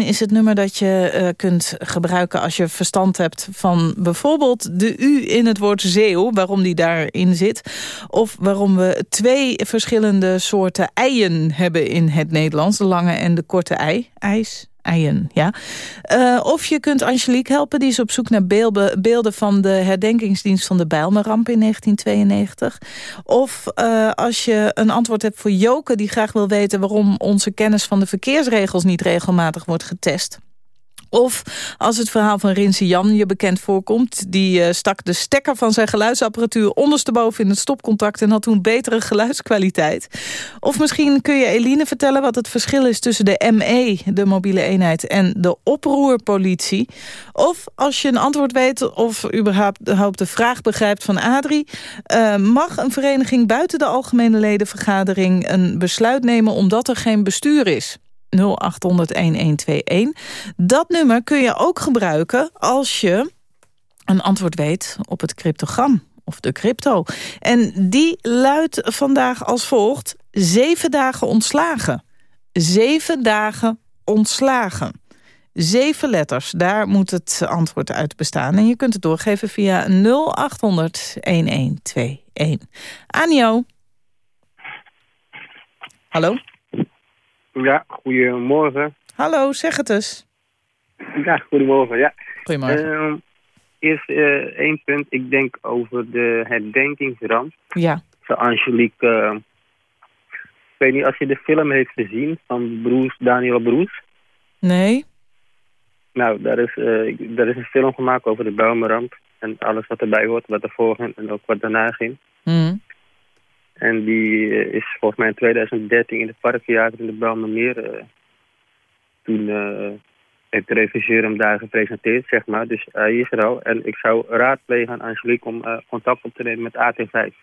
0800-1121 is het nummer dat je eh, kunt gebruiken... als je verstand hebt van bijvoorbeeld de U in het woord zeeuw... waarom die daarin zit. Of waarom we twee verschillende soorten eien hebben in het Nederlands. De lange en de korte ei. IJs, eien, ja. Eh, of je kunt Angelique helpen, die is op zoek naar beelden, van de herdenkingsdienst van de Bijlmerramp in 1992. Of eh, als je een antwoord hebt voor Joke, die graag wil weten waarom onze kennis van de verkeersregels niet regelmatig wordt getest. Of als het verhaal van Rinse Jan je bekend voorkomt... die eh, stak de stekker van zijn geluidsapparatuur ondersteboven in het stopcontact... en had toen betere geluidskwaliteit. Of misschien kun je Eline vertellen wat het verschil is... tussen de ME, de mobiele eenheid, en de oproerpolitie. Of als je een antwoord weet of überhaupt de vraag begrijpt van Adrie... eh, mag een vereniging buiten de algemene ledenvergadering... een besluit nemen omdat er geen bestuur is... 0800-1121. Dat nummer kun je ook gebruiken als je een antwoord weet op het cryptogram of de crypto. En die luidt vandaag als volgt. Zeven dagen ontslagen. Zeven dagen ontslagen. Zeven letters, daar moet het antwoord uit bestaan. En je kunt het doorgeven via 0800-1121. Anjo. Hallo? Ja, goedemorgen. Hallo, zeg het eens. Ja, goedemorgen. Ja. Goedemorgen. Ehm, eerst eh, één punt. Ik denk over de herdenkingsramp. Ja. Van Angelique. eh, ik weet niet als je de film heeft gezien van Broes, Daniel Broes. Nee? Nou, daar is, eh, daar is een film gemaakt over de Bijlmerramp. En alles wat erbij hoort, wat ervoor ging en ook wat daarna ging. Hm. En die eh, is volgens mij in 2013 in het Parktheater in de Bijlmermeer. eh, toen eh, heeft de regisseur hem daar gepresenteerd, zeg maar. Dus hij is er al. En ik zou raadplegen aan Angelique om contact op te nemen met AT5.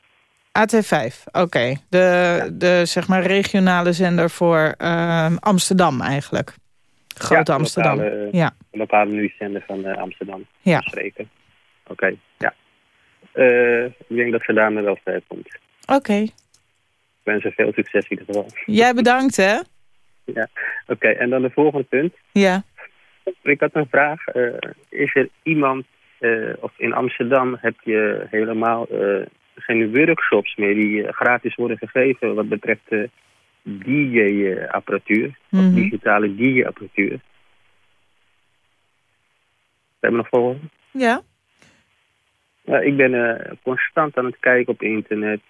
AT5, oké. De, de zeg maar regionale zender voor ehm, Amsterdam eigenlijk. Groot Ja, Amsterdam. Lokale, ja. lokale nieuwszender van Amsterdam. Ja. Oké, ja. Ik denk dat ze daarmee wel ver komt. Oké. Ik wens ze veel succes in ieder geval. Jij bedankt, hè? Ja, oké. En dan de volgende punt. Ja. Ik had een vraag. Eh, is er iemand, eh, of in Amsterdam heb je helemaal eh, geen workshops meer die gratis worden gegeven wat betreft DJ-apparatuur, Mhm. digitale DJ-apparatuur? Hebben we nog volgen? Ja. Ik ben constant aan het kijken op internet.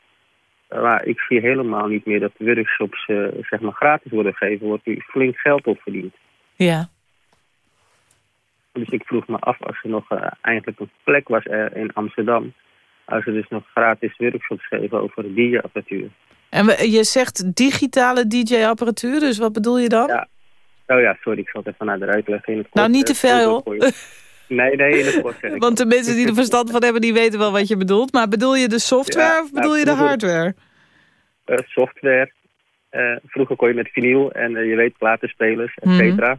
Eh, Maar ik zie helemaal niet meer dat de workshops eh, zeg maar gratis worden gegeven. Wordt nu flink geld op verdiend. Ja. Dus ik vroeg me af als er nog eh, eigenlijk een plek was er in Amsterdam. Als er dus nog gratis workshops geven over DJ-apparatuur. En je zegt digitale DJ-apparatuur, dus wat bedoel je dan? Ja. Oh ja, sorry, ik zal het even naar de uitleggen. In het Nou, niet te veel. voor je- Nee, nee, in zeg ik. Want de mensen die er verstand van hebben, die weten wel wat je bedoelt. Maar bedoel je de software Ja, of bedoel nou, je de hardware? Eh, software. Eh, vroeger kon je met vinyl en eh, je weet platenspelers, et Mhm. cetera.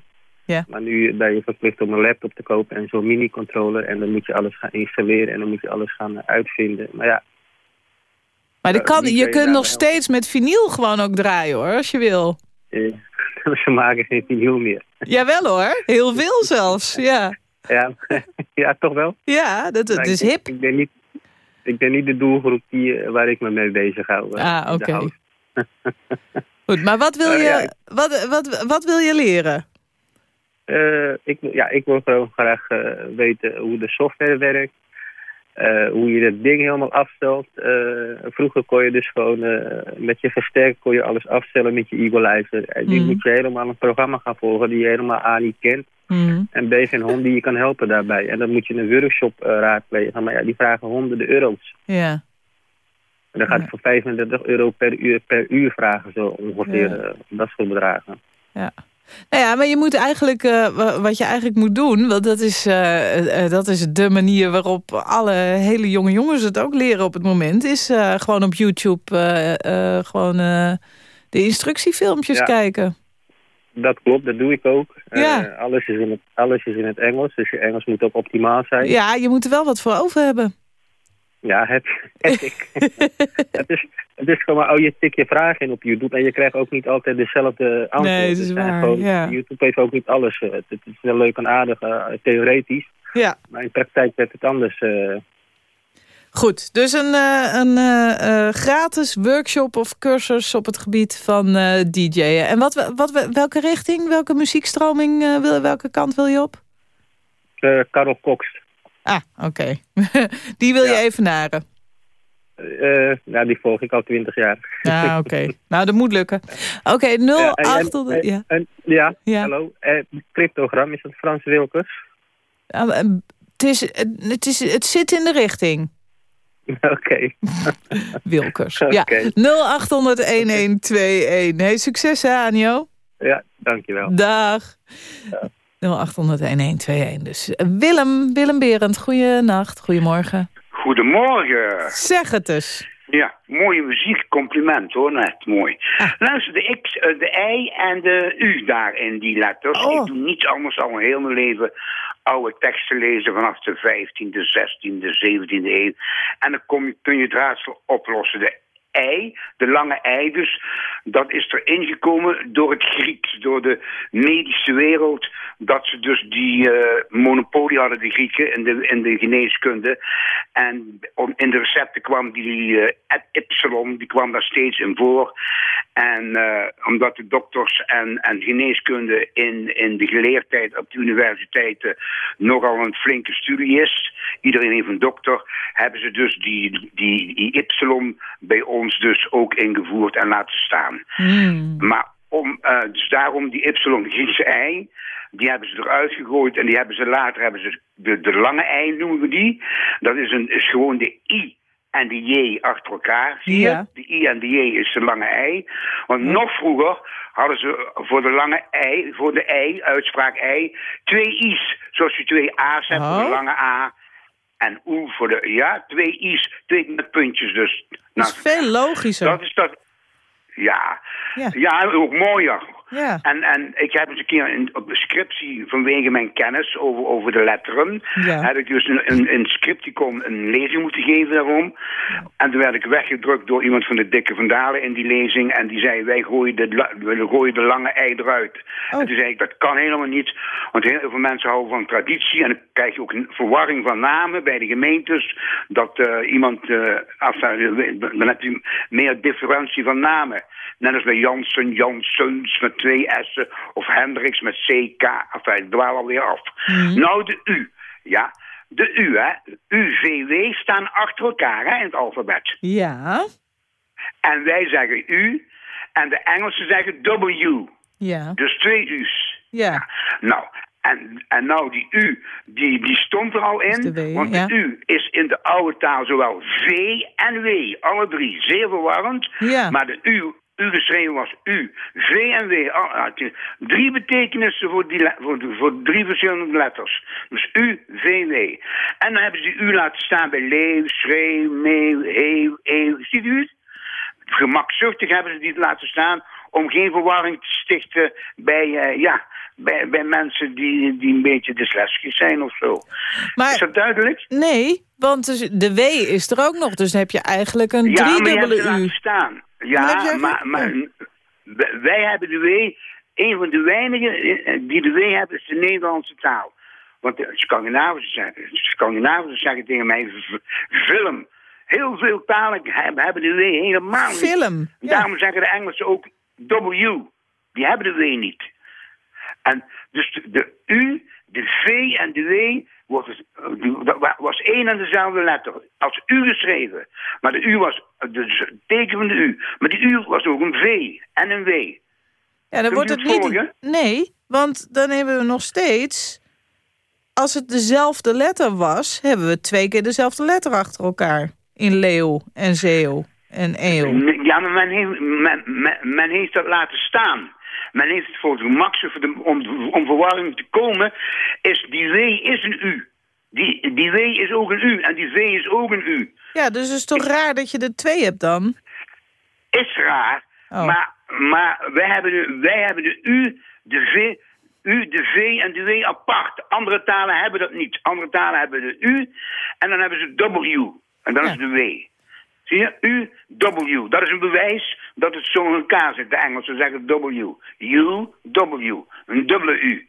Maar nu ben je verplicht om een laptop te kopen en zo'n mini-controller. En dan moet je alles gaan installeren en dan moet je alles gaan uitvinden. Maar ja, Maar Eh, kan, je kun je kunt nog steeds met vinyl gewoon ook draaien hoor, als je wil. ze maken geen vinyl meer. Jawel hoor, heel veel zelfs. Ja, Ja, ja toch wel? ja dat, is ik- hip. Ik ben niet, ik ben niet de doelgroep die, eh, waar ik me mee bezig hou. eh, Ah, oké. Goed, maar wat wil Eh, je, ja, wat, wat, wat wil je leren? Eh, ik, ja, ik wil gewoon graag weten hoe de software werkt. Eh, hoe je dat ding helemaal afstelt. Eh, vroeger kon je dus gewoon eh, met je versterker kon je alles afstellen met je equalizer. En nu Mhm. moet je helemaal een programma gaan volgen die je helemaal A niet kent. Mhm. En B geen hond die je kan helpen daarbij. En dan moet je een workshop raadplegen. Maar ja, die vragen honderden euro's. Ja, En dan gaat het voor 35 euro per uur, per uur vragen, zo ongeveer. Ja. dat soort bedragen. ja. Nou ja, maar je moet eigenlijk, eh, wa- wat je eigenlijk moet doen... want dat is, eh, eh, dat is de manier waarop alle hele jonge jongens het ook leren op het moment... is gewoon op YouTube gewoon de instructiefilmpjes Ja. kijken. Dat klopt, dat doe ik ook. Ja. alles, is in het, alles is in het Engels, dus je Engels moet ook optimaal zijn. Ja, je moet er wel wat voor over hebben. Ja, heb, heb ik. het, is, het is gewoon oh, je tik je vraag in op YouTube en je krijgt ook niet altijd dezelfde antwoorden. Nee, dat is Het waar, gewoon- ja. YouTube heeft ook niet alles. eh, Het, het is wel leuk en aardig, eh, theoretisch. Ja. Maar in praktijk werd het anders. eh. Goed, dus een, een gratis workshop of cursus op het gebied van DJ'en. En wat, wat, welke richting, welke muziekstroming, wil, welke kant wil je op? Karel Cox. Ah, oké. Die wil je even naren. Eh, ja, die volg ik al twintig jaar. Ja, oké. nou, dat moet lukken. Oké, Ja, en- 0800... en- Ja. en- ja, Ja. hallo. Eh, cryptogram, is dat Frans Wilkers? Ah, eh, Het, is, het, is, het zit in de richting. Oké. Wilkers. Ja, 0800-1121. Hey, succes hè, Anjo. Ja, dankjewel. Dag. 0800-1121. Dus eh, Willem, Willem Berend, goeienacht, goedemorgen. Goedemorgen. Zeg het eens. Ja, mooie muziek, compliment hoor, net mooi. Luister, de X, eh, de I en de U daar in die letters. Ik doe niets anders dan heel mijn leven oude teksten lezen vanaf de 15e, 16e, 17e eeuw. En dan kom je, kun je het raadsel oplossen. De ei, de lange ei dus, dat is erin gekomen door het Grieks, door de medische wereld, dat ze dus die eh, monopolie hadden, de Grieken, in de, in de geneeskunde. En om, in de recepten kwam die eh, epsilon, die kwam daar steeds in voor. En eh, omdat de dokters en, en geneeskunde in, in de geleerdheid op de universiteiten nogal een flinke studie is, iedereen heeft een dokter, hebben ze dus die, die, die epsilon bij ons dus ook ingevoerd en laten staan. Maar om, eh, dus daarom die epsilon Griekse ei, die hebben ze eruit gegooid en die hebben ze later, hebben ze de, de lange ei noemen we die. Dat is, een, is gewoon de i en de j achter elkaar, zie je? Ja. De i en de j is de lange ei. Want nog vroeger hadden ze voor de lange ei, voor de ei, uitspraak ei, twee i's. Zoals je twee a's hebt voor de Oh. lange a. En oe voor de, ja, twee i's, twee met puntjes dus. Dat Nou, is veel logischer. dat is dat. Ja. Ja. Ja, ook mooier. Ja. En, en ik heb eens een keer in, op de scriptie vanwege mijn kennis over, over de letteren, Ja. heb ik dus een, een, een scripticon een lezing moeten geven daarom. En toen werd ik weggedrukt door iemand van de Dikke Vandalen in die lezing. En die zei, wij gooien de, we gooien de lange ei eruit. Oh. En toen zei ik, dat kan helemaal niet. Want heel veel mensen houden van traditie. En dan krijg je ook een verwarring van namen bij de gemeentes. Dat eh, iemand, eh enfin, dan heb je meer differentie van namen. Net als bij Jansen, Jansens met twee S'en. Of Hendricks met CK. Enfin, ik dwaal alweer af. Nou, de U. Ja, de U, hè. UVW staan achter elkaar hè, in het alfabet. Ja. En wij zeggen U. En de Engelsen zeggen W. Ja. Dus twee U's. Ja. Nou, en, en nou die U, die, die stond er al in. de W, want ja. de U is in de oude taal zowel V en W. Alle drie. Zeer verwarrend. Ja. Maar de U, U geschreven was U. V en W. had je Drie betekenissen voor, die, voor, voor drie verschillende letters. Dus U, V, W. En dan hebben ze U laten staan bij leeuw, schreeuw, meeuw, heeuw, eeuw. Ziet u het? gemakzuchtig hebben ze die laten staan om geen verwarring te stichten bij, eh, ja, bij, bij mensen die, die een beetje dyslexisch zijn of zo. Maar, is dat duidelijk? Nee, want dus de W is er ook nog. Dus dan heb je eigenlijk een Ja, maar je hebt driedubbele laten U. staan. Ja, maar, wij hebben de W, een van de weinigen eh, die de W hebben, is de Nederlandse taal. Want de Scandinavische zeggen, Scandinavische zeggen tegen mij, film. Heel veel talen hebben, hebben de W helemaal niet. Film, ja. Daarom zeggen de Engelsen ook W. Die hebben de W niet. En dus de, de U, de V en de W wordt was één en dezelfde letter. Als U geschreven. Maar de U was dus het teken van de U. Maar die U was ook een V en een W. Ja, dan Kunt wordt het het niet... Nee, want dan hebben we nog steeds... Als het dezelfde letter was, hebben we twee keer dezelfde letter achter elkaar. In leeuw en zeeuw en eeuw. Ja, maar men heeft, men, men, men heeft dat laten staan. Men heeft het voor het de- om, om verwarring te komen, is die W is een U. Die, die W is ook een U en die V is ook een U. Ja, dus het is toch raar dat je er twee hebt dan? Is raar, Oh. maar, maar wij, hebben de, wij hebben de U, de V, U, de V en de W apart. Andere talen hebben dat niet. Andere talen hebben de U en dan hebben ze W. En dan is de W. Zie je? U, W. Dat is een bewijs dat het zo in elkaar zit. De Engelsen zeggen W. U, W. Een dubbele U.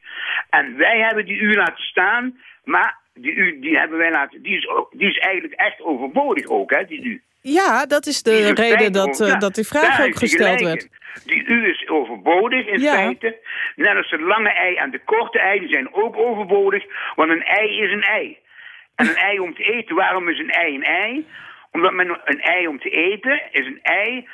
En wij hebben die U laten staan, maar die U die hebben wij laten... Die is, ook- die is eigenlijk echt overbodig ook, hè, die U. Ja, dat is de reden dat, eh, ja, dat die vraag ook gesteld werd. Die U is overbodig in Ja. feite. Net als het lange ei en de korte ei, die zijn ook overbodig. Want een ei is een ei. En een ei om te eten, waarom is een ei een ei? Omdat men een ei om te eten is een ei.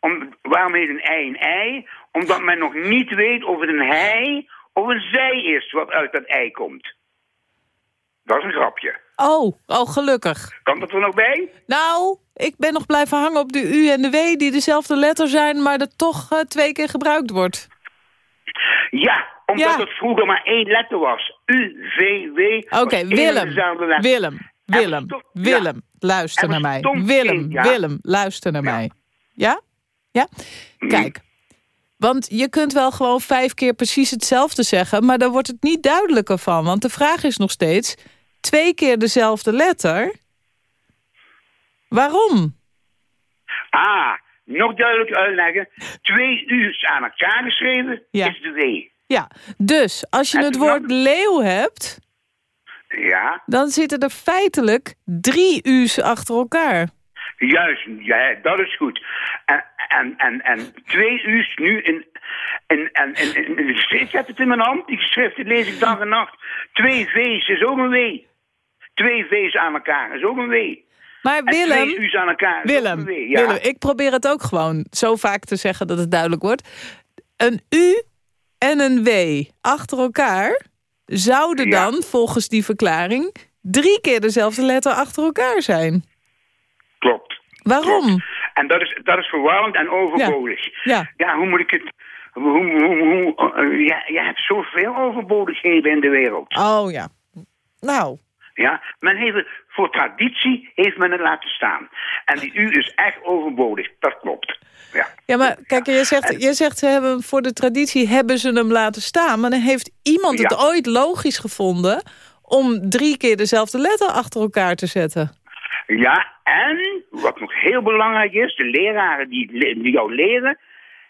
Om, waarom heet een ei een ei? Omdat men nog niet weet of het een hij of een zij is wat uit dat ei komt. Dat is een grapje. Oh, oh, gelukkig. Kan dat er nog bij? Nou, ik ben nog blijven hangen op de U en de W... die dezelfde letter zijn, maar dat toch eh, twee keer gebruikt wordt. Ja, omdat Ja. het vroeger maar één letter was. U, V, W. Oké, Willem, letter. Willem, Willem, luister Er naar mij. Willem, ja. Willem, luister naar mij. Ja? Ja? Kijk, want je kunt wel gewoon vijf keer precies hetzelfde zeggen... maar daar wordt het niet duidelijker van. Want de vraag is nog steeds, twee keer dezelfde letter... Waarom? Ah, nog duidelijk uitleggen. Twee U's aan elkaar geschreven is de W. Ja, dus als je het toen woord leeuw hebt... Ja, dan zitten er feitelijk drie U's achter elkaar. juist. Ja, dat is goed. En, en, en, en twee U's nu in... in, en, en, en- en- ik heb het in mijn hand, die geschriften lees ik dag en nacht. Twee V's is ook een W. Twee V's aan elkaar is ook een W. Maar En Willem, twee U's aan elkaar is Willem, ook een W. Ja. Willem, ik probeer het ook gewoon zo vaak te zeggen dat het duidelijk wordt. Een U en een W achter elkaar zouden Ja. dan, volgens die verklaring, drie keer dezelfde letter achter elkaar zijn. Klopt. Waarom? En dat is, dat is verwarrend en overbodig. Ja. Ja, hoe moet ik het... Hoe, hoe, hoe, eh, ja, je hebt zoveel overbodigheden in de wereld. Oh ja. Nou, Ja, men heeft voor traditie heeft men het laten staan. En die U is echt overbodig, dat klopt. Ja. ja, maar kijk, je zegt, je zegt ze hebben voor de traditie hebben ze hem laten staan. Maar dan heeft iemand het ooit logisch gevonden om drie keer dezelfde letter achter elkaar te zetten. ja, en wat nog heel belangrijk is, de leraren die, die jou leren,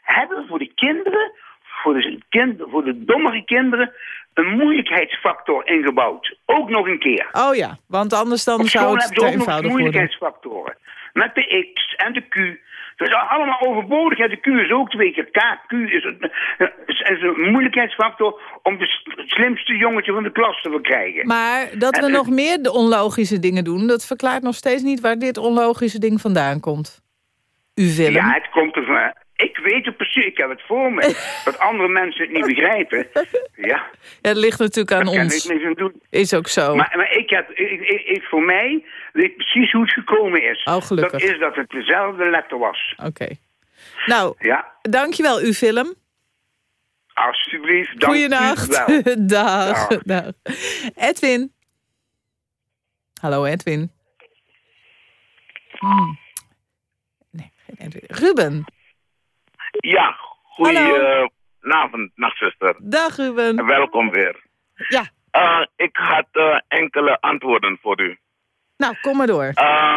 hebben voor de kinderen, voor de, kind, voor de dommere kinderen, een moeilijkheidsfactor ingebouwd. Ook nog een keer. Oh ja, want anders dan zou het hebben te ze ook nog eenvoudig worden. moeilijkheidsfactoren. Met de X en de Q. Dat is allemaal overbodig. En de Q is ook twee keer K. Q is een, is is een moeilijkheidsfactor om de slimste jongetje van de klas te verkrijgen. Maar dat we En- nog meer de onlogische dingen doen... dat verklaart nog steeds niet waar dit onlogische ding vandaan komt. U Willem. Ja, het komt er van... Ik weet het precies, ik heb het voor me. dat andere mensen het niet begrijpen. Ja, Ja, het ligt natuurlijk aan kan ons. ik niks aan doen. Is ook zo. Maar, maar ik heb, ik, ik, ik- voor mij weet precies hoe het gekomen is. Oh, gelukkig. Dat is dat het dezelfde letter was. Oké. Nou, Ja, dankjewel u Willem. alsjeblieft. Dank Goeienacht. Dag. Dag. Dag. Edwin. Hallo Edwin. Hmm. Nee, geen Edwin. Ruben. Ja, Goedenavond, nachtzuster. Dag Ruben. En welkom weer. Ja. Uh, ik had uh, enkele antwoorden voor u. Nou, kom maar door. Uh,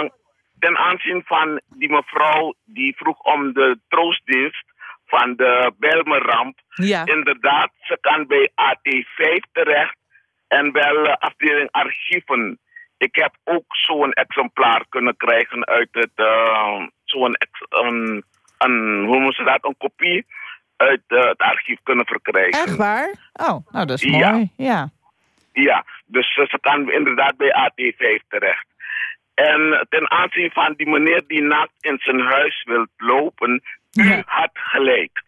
ten aanzien van die mevrouw die vroeg om de troostdienst van de Belmerramp. Ja. Inderdaad, ze kan bij AT5 terecht en wel afdeling archieven. Ik heb ook zo'n exemplaar kunnen krijgen uit het, zo'n, een, een, hoe moet ze dat, een kopie uit uh, het archief kunnen verkrijgen. Echt waar? Oh, nou dat is mooi. Ja. ja. Ja, dus uh, ze kan inderdaad bij AT5 terecht. En ten aanzien van die meneer die naakt in zijn huis wil lopen, u Ja. had gelijk.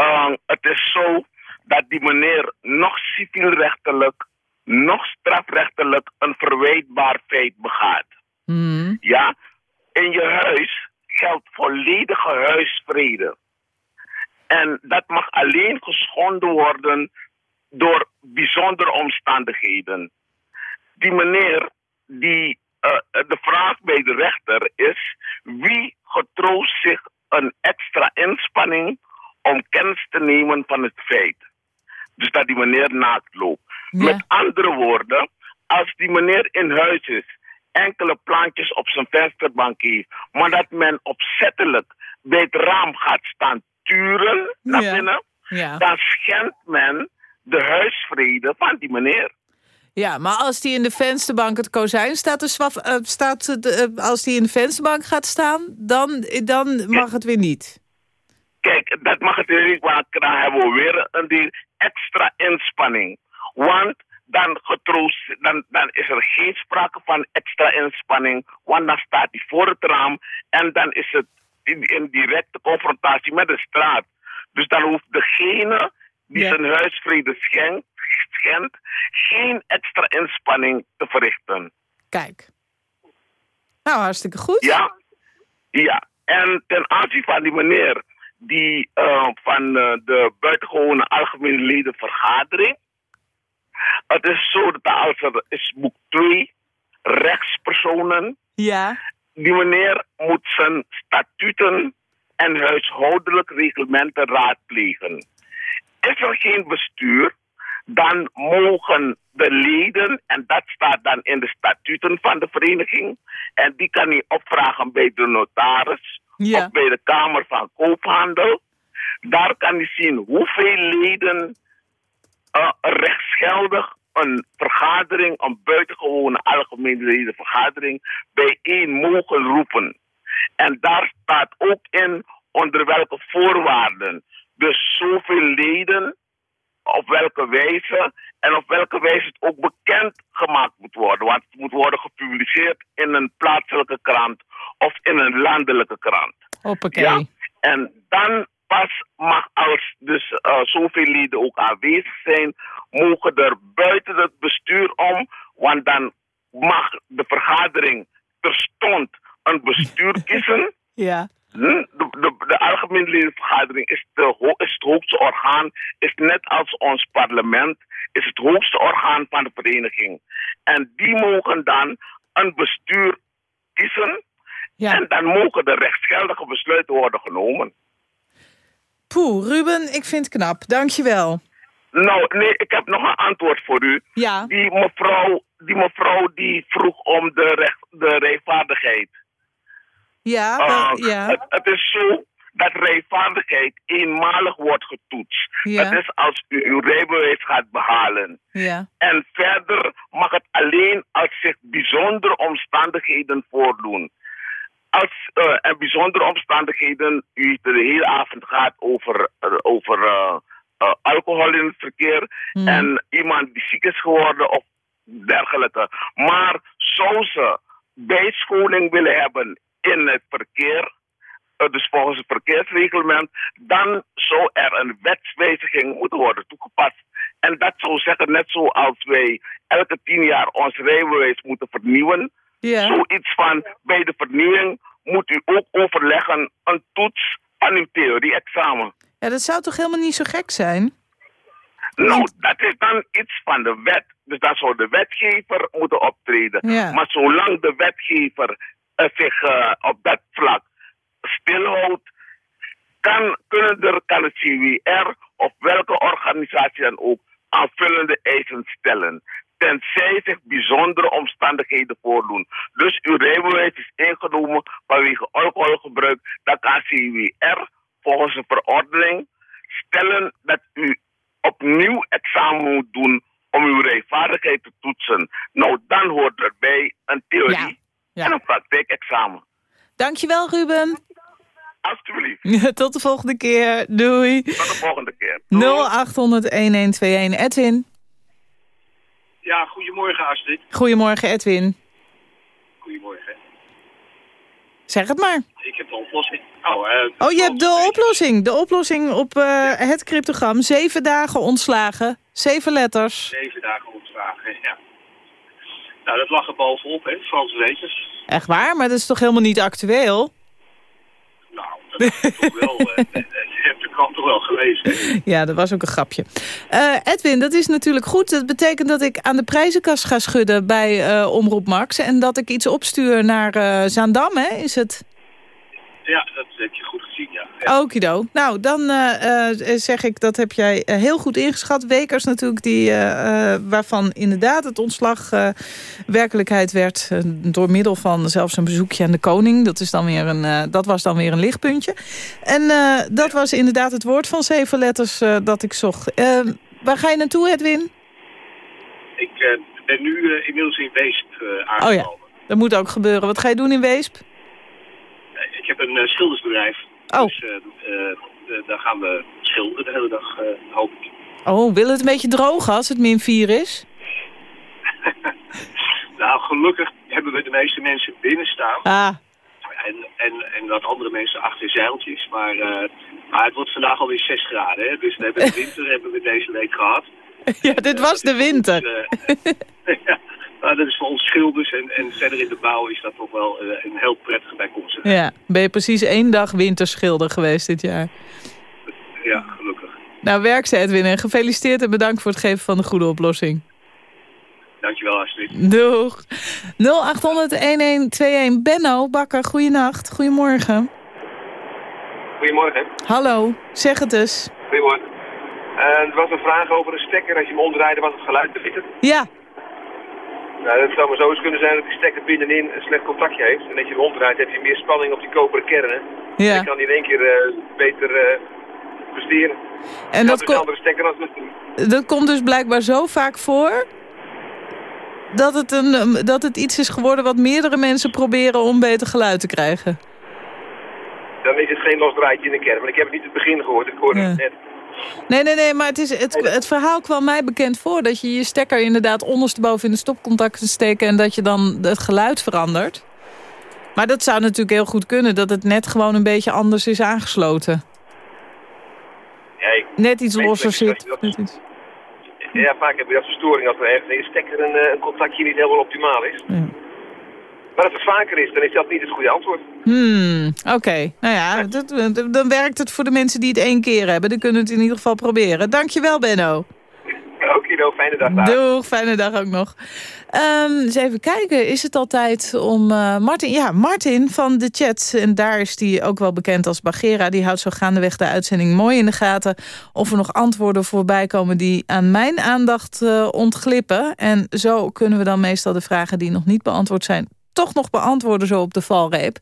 Uh, het is zo dat die meneer nog civielrechtelijk, nog strafrechtelijk een verwijtbaar feit begaat. Hmm. Ja, in je huis geldt volledige huisvrede. En dat mag alleen geschonden worden door bijzondere omstandigheden. Die meneer, die, uh, de vraag bij de rechter is: wie getroost zich een extra inspanning om kennis te nemen van het feit? Dus dat die meneer naakt loopt. Ja. Met andere woorden, als die meneer in huis is, enkele plantjes op zijn vensterbank heeft, maar dat men opzettelijk bij het raam gaat staan turen naar Ja. binnen, Ja. dan schendt men de huisvrede van die meneer. ja, maar als die in de vensterbank het kozijn staat, eh, staat de, eh, als die in de vensterbank gaat staan, dan, dan mag het weer niet. Kijk, dat mag het niet, maar dan hebben we weer een die extra inspanning. Want dan, getroost, dan, dan is er geen sprake van extra inspanning, want dan staat hij voor het raam en dan is het in, in directe confrontatie met de straat. Dus dan hoeft degene die Ja. zijn huisvrede schendt, schendt, geen extra inspanning te verrichten. Kijk. Nou, hartstikke goed. Ja, ja. En ten aanzien van die meneer die uh, van uh, de buitengewone algemene ledenvergadering. Het is zo dat als er is boek 2 rechtspersonen. Ja. Die meneer moet zijn statuten en huishoudelijk reglementen raadplegen. Is er geen bestuur, dan mogen de leden, en dat staat dan in de statuten van de vereniging, en die kan hij opvragen bij de notaris Ja. of bij de Kamer van Koophandel. Daar kan hij zien hoeveel leden uh, rechtsgeldig een vergadering, een buitengewone algemene ledenvergadering, bijeen mogen roepen. En daar staat ook in onder welke voorwaarden. Dus zoveel leden, op welke wijze en op welke wijze het ook bekend gemaakt moet worden. Want het moet worden gepubliceerd in een plaatselijke krant of in een landelijke krant. Hoppakee. Ja? En dan pas mag als dus uh, zoveel leden ook aanwezig zijn, mogen er buiten het bestuur om, want dan mag de vergadering terstond een bestuur kiezen. Ja. Hm? De, de, de algemene ledenvergadering is, de, is het hoogste orgaan, is net als ons parlement, is het hoogste orgaan van de vereniging. En die mogen dan een bestuur kiezen Ja. en dan mogen de rechtsgeldige besluiten worden genomen. Poeh, Ruben, ik vind het knap. Dankjewel. Nou, nee, ik heb nog een antwoord voor u. Ja. Die mevrouw die, mevrouw die vroeg om de, recht, de rijvaardigheid. Ja, Uh, wel- ja. het, het is zo dat rijvaardigheid eenmalig wordt getoetst. Ja. Het is als u uw rijbewijs gaat behalen. ja. En verder mag het alleen als zich bijzondere omstandigheden voordoen. Als uh, en bijzondere omstandigheden, u heeft de hele avond gaat over, uh, over uh, uh, alcohol in het verkeer Hmm. en iemand die ziek is geworden of dergelijke. Maar zou ze bijscholing willen hebben in het verkeer, dus volgens het verkeersreglement, dan zou er een wetswijziging moeten worden toegepast. En dat zou zeggen, net zoals wij elke tien jaar ons rijbewijs moeten vernieuwen, Ja. zoiets van bij de vernieuwing moet u ook overleggen een toets van uw theorie-examen. ja, dat zou toch helemaal niet zo gek zijn? Nou, dat is dan iets van de wet. Dus dan zou de wetgever moeten optreden. Ja. Maar zolang de wetgever uh, zich uh, op dat vlak stilhoudt, dan kunnen er, kan het CWR of welke organisatie dan ook aanvullende eisen stellen. Tenzij zich bijzondere omstandigheden voordoen. Dus uw rijbewijs is ingenomen vanwege alcoholgebruik. Dan kan CWR volgens een verordening stellen dat u opnieuw examen moet doen om uw rijvaardigheid te toetsen. Nou, dan hoort erbij een theorie en een praktijkexamen. Dankjewel, Ruben. Alsjeblieft. Tot de volgende keer. Doei. Tot de volgende keer. 0800-1121. Edwin. Goedemorgen Astrid. Goedemorgen, Edwin. Goedemorgen. Zeg het maar. Ik heb de oplossing. Oh, eh, Oh, je hebt de oplossing. De oplossing op eh, het cryptogram. Zeven dagen ontslagen. Zeven letters. zeven dagen ontslagen, ja. Nou, dat lag er bovenop, hè, Frans Weters. Echt waar? Maar dat is toch helemaal niet actueel? Nou, dat ik toch wel, eh, hebt de krant toch wel gelezen. Ja, dat was ook een grapje. Eh, Edwin, dat is natuurlijk goed. Dat betekent dat ik aan de prijzenkast ga schudden bij eh, Omroep Max. En dat ik iets opstuur naar eh, Zaandam, hè? Is het? Ja, dat heb je goed gezien, ja. Okido. Nou, dan eh, eh, zeg ik, dat heb jij eh, heel goed ingeschat. Wekers natuurlijk, die, waarvan inderdaad het ontslag werkelijkheid werd... door middel van zelfs een bezoekje aan de koning. Dat, is dan weer een, dat was dan weer een lichtpuntje. En dat was inderdaad het woord van zeven letters dat ik zocht. Waar ga je naartoe, Edwin? Ik ben nu inmiddels in Weesp eh, Oh aangekomen. ja, dat moet ook gebeuren. Wat ga je doen in Weesp? Ik heb een eh, schildersbedrijf. Oh. Dus eh, eh, daar gaan we schilderen de hele dag, hoop ik. Oh, wil het een beetje drogen als het min 4 is? Nou, gelukkig hebben we de meeste mensen binnen staan. Ah, En, en, en wat andere mensen achter zeiltjes. Maar, maar het wordt vandaag alweer 6 graden. Hè? Dus we hebben de winter hebben we deze week gehad. ja, dit was de winter. Eh, ja, maar dat is voor ons schilders. En, en verder in de bouw is dat toch wel eh, een heel prettige bijkomst. Ja, ben je precies één dag winterschilder geweest dit jaar. Ja, gelukkig. Nou, werk ze Edwin en gefeliciteerd en bedankt voor het geven van de goede oplossing. Dankjewel, Astrid. Doeg. 0800-1121. Benno Bakker, goeienacht. Goedemorgen. Goedemorgen. Hallo, zeg het eens. Goedemorgen. Eh, er was een vraag over een stekker. Als je hem omdraaide, was het geluid beter. Ja. Nou, dat zou maar zo eens kunnen zijn dat die stekker binnenin een slecht contactje heeft. En als je hem omdraait, heb je meer spanning op die koperen kernen. Ja. Dan kan hij in één keer eh, beter eh, presteren. En dat, is ko- een andere stekker het dat komt dus blijkbaar zo vaak voor... Dat het, een, um, dat het iets is geworden wat meerdere mensen proberen om beter geluid te krijgen. Dan is het geen los draadje in de kern. Want ik heb het niet het begin gehoord. Ik hoorde Ja. het net. Nee, nee, nee, maar het, is, het, het verhaal kwam mij bekend voor... dat je je stekker inderdaad ondersteboven in de stopcontact steken... en dat je dan het geluid verandert. Maar dat zou natuurlijk heel goed kunnen... dat het net gewoon een beetje anders is aangesloten. Ja, ik- Net iets losser dat- zit. dat- iets- Ja, vaak heb je dat verstoring als er ergens in je stekker een, eh, een contactje niet helemaal optimaal is. Maar als het vaker is, dan is dat niet het goede antwoord. Hmm, oké. Nou ja, dat, dan werkt het voor de mensen die het één keer hebben. Dan kunnen we het in ieder geval proberen. Dankjewel, Benno. Okido, fijne dag daar. Doeg, fijne dag ook nog. Ehm eens even kijken, is het al tijd om eh, Martin... Ja, Martin van de chat, en daar is die ook wel bekend als Bagera... die houdt zo gaandeweg de uitzending mooi in de gaten... of er nog antwoorden voorbij komen die aan mijn aandacht eh, ontglippen. En zo kunnen we dan meestal de vragen die nog niet beantwoord zijn... toch nog beantwoorden zo op de valreep.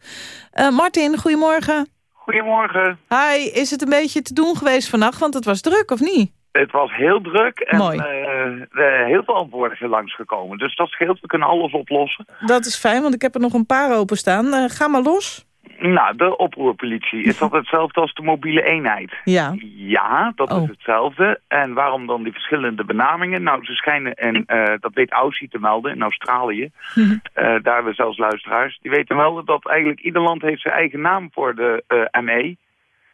Eh, Martin, goedemorgen. Goedemorgen. Hi, is het een beetje te doen geweest vannacht? Want het was druk, of niet? Het was heel druk en Mooi. er heel veel antwoorden zijn langsgekomen. Dus dat scheelt, we kunnen alles oplossen. Dat is fijn, want ik heb er nog een paar openstaan. Eh ga maar los. Nou, de oproerpolitie, is dat hetzelfde als de mobiele eenheid? Ja. Ja, dat Oh. is hetzelfde. En waarom dan die verschillende benamingen? Nou, ze schijnen, en eh, dat weet Aussie te melden in Australië. Mhm. Eh, daar hebben we zelfs luisteraars. Die weten melden dat eigenlijk ieder land heeft zijn eigen naam voor de eh, ME.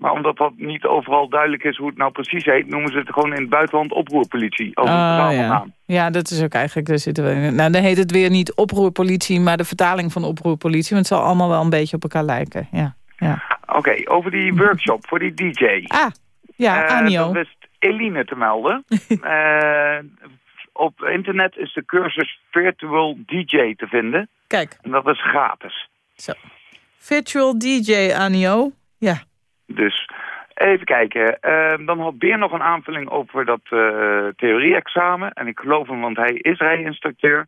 Maar omdat dat niet overal duidelijk is hoe het nou precies heet... noemen ze het gewoon in het buitenland oproerpolitie. Als een Ah, ja. ja, dat is ook eigenlijk... Daar zitten we in. Nou, dan heet het weer niet oproerpolitie, maar de vertaling van oproerpolitie. Want het zal allemaal wel een beetje op elkaar lijken. Ja, ja. Oké, over die workshop voor die DJ. Ah, ja, Eh, Anio. Dat wist Eline te melden. Eh, op internet is de cursus Virtual DJ te vinden. Kijk. En dat is gratis. Zo. Virtual DJ, Anio. Ja. Dus Even kijken. Eh, dan had Beer nog een aanvulling over dat uh, theorie-examen. En ik geloof hem, want hij is rijinstructeur.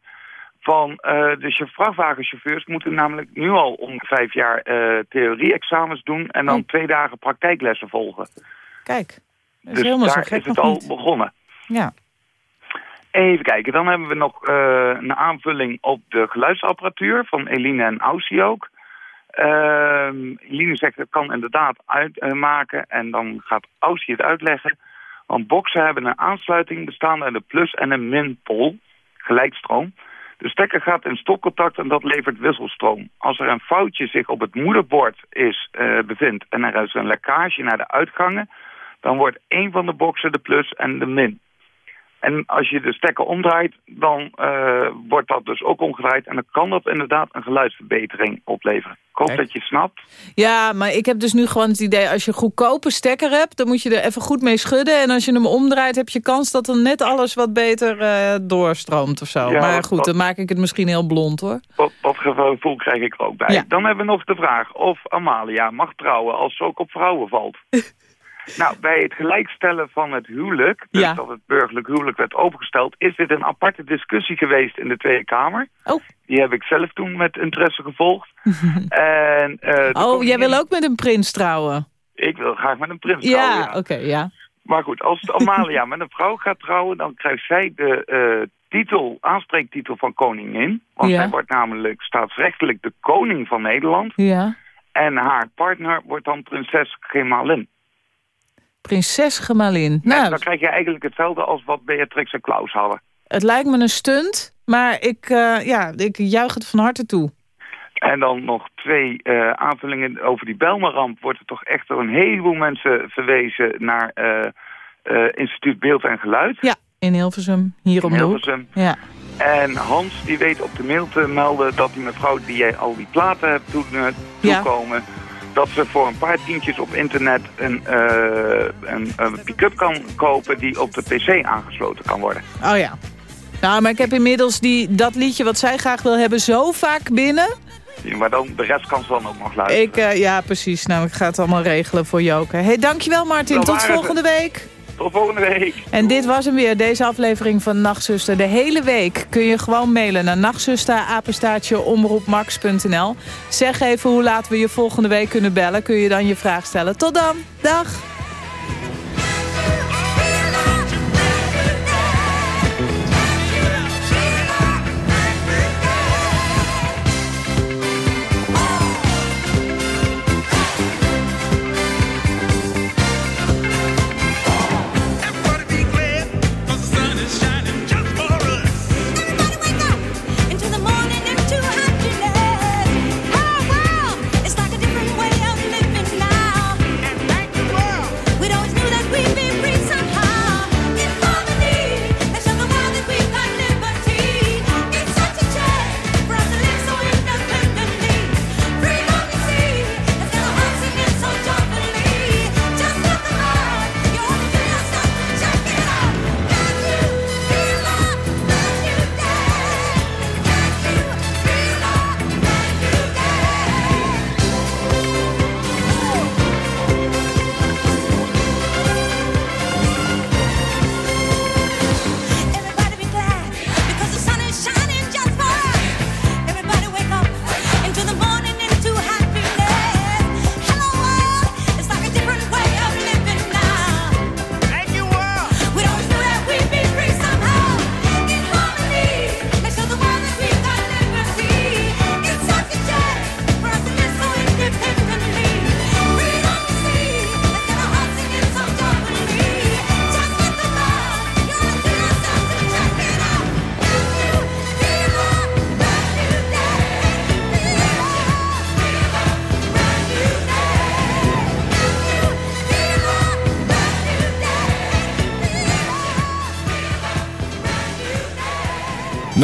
Van uh, de vrachtwagenchauffeurs moeten namelijk nu al om vijf jaar theorie-examens doen... en dan oh. twee dagen praktijklessen volgen. Kijk, dus daar is het al begonnen. Ja. Even kijken, dan hebben we nog een aanvulling op de geluidsapparatuur van Eline en Aussie ook. Eline zegt dat kan inderdaad uitmaken en dan gaat Aussie het uitleggen. Want boxen hebben een aansluiting bestaande uit een plus- en een minpol, gelijkstroom. De stekker gaat in stopcontact en dat levert wisselstroom. Als er een foutje zich op het moederbord is, uh, bevindt en er is een lekkage naar de uitgangen... dan wordt één van de boxen de plus en de min. En als je de stekker omdraait, dan uh, wordt dat dus ook omgedraaid. En dan kan dat inderdaad een geluidsverbetering opleveren. Ik hoop dat je snapt. Ja, maar ik heb dus nu gewoon het idee... als je een goedkope stekker hebt, dan moet je er even goed mee schudden. En als je hem omdraait, heb je kans dat dan net alles wat beter uh, doorstroomt of zo. maar goed, dan maak ik het misschien heel blond hoor. Wat, wat gevoel krijg ik er ook bij. Dan hebben we nog de vraag of Amalia mag trouwen als ze ook op vrouwen valt. Nou, bij het gelijkstellen van het huwelijk, dus dat het burgerlijk huwelijk werd opengesteld, is dit een aparte discussie geweest in de Tweede Kamer. Oh. Die heb ik zelf toen met interesse gevolgd. en, uh, oh, jij wil ook met een prins trouwen? Ik wil graag met een prins trouwen, ja. oké, ja. Maar goed, als Amalia met een vrouw gaat trouwen, dan krijgt zij de uh, titel, aanspreektitel van koningin. Want zij wordt namelijk staatsrechtelijk de koning van Nederland. Ja. En haar partner wordt dan prinses Gemalin. Prinses Gemalin. Nou, dan krijg je eigenlijk hetzelfde als wat Beatrix en Klaus hadden. Het lijkt me een stunt, maar ik, uh, ja, ik juich het van harte toe. En dan nog twee uh, aanvullingen over die Belmaramp. Wordt er toch echt door een heleboel mensen verwezen naar uh, Instituut Beeld en Geluid. Ja, in Hilversum, hier om de Hilversum. Ja. En Hans die weet op de mail te melden dat die mevrouw die jij al die platen hebt toen, toekomen... Ja dat ze voor een paar tientjes op internet een, uh, een, een pick-up kan kopen die op de pc aangesloten kan worden. Oh ja. Nou, maar ik heb inmiddels die, dat liedje wat zij graag wil hebben zo vaak binnen. Ja, maar dan, de rest kan ze dan ook nog luisteren. Ik, uh, ja, precies. Nou, ik ga het allemaal regelen voor Joke. hey, dankjewel Martin. Tot volgende week. Tot volgende week. En dit was hem weer, deze aflevering van Nachtzuster. De hele week kun je gewoon mailen naar nachtzusterapenstaartje Zeg even hoe laat we je volgende week kunnen bellen. Kun je dan je vraag stellen. Tot dan. Dag.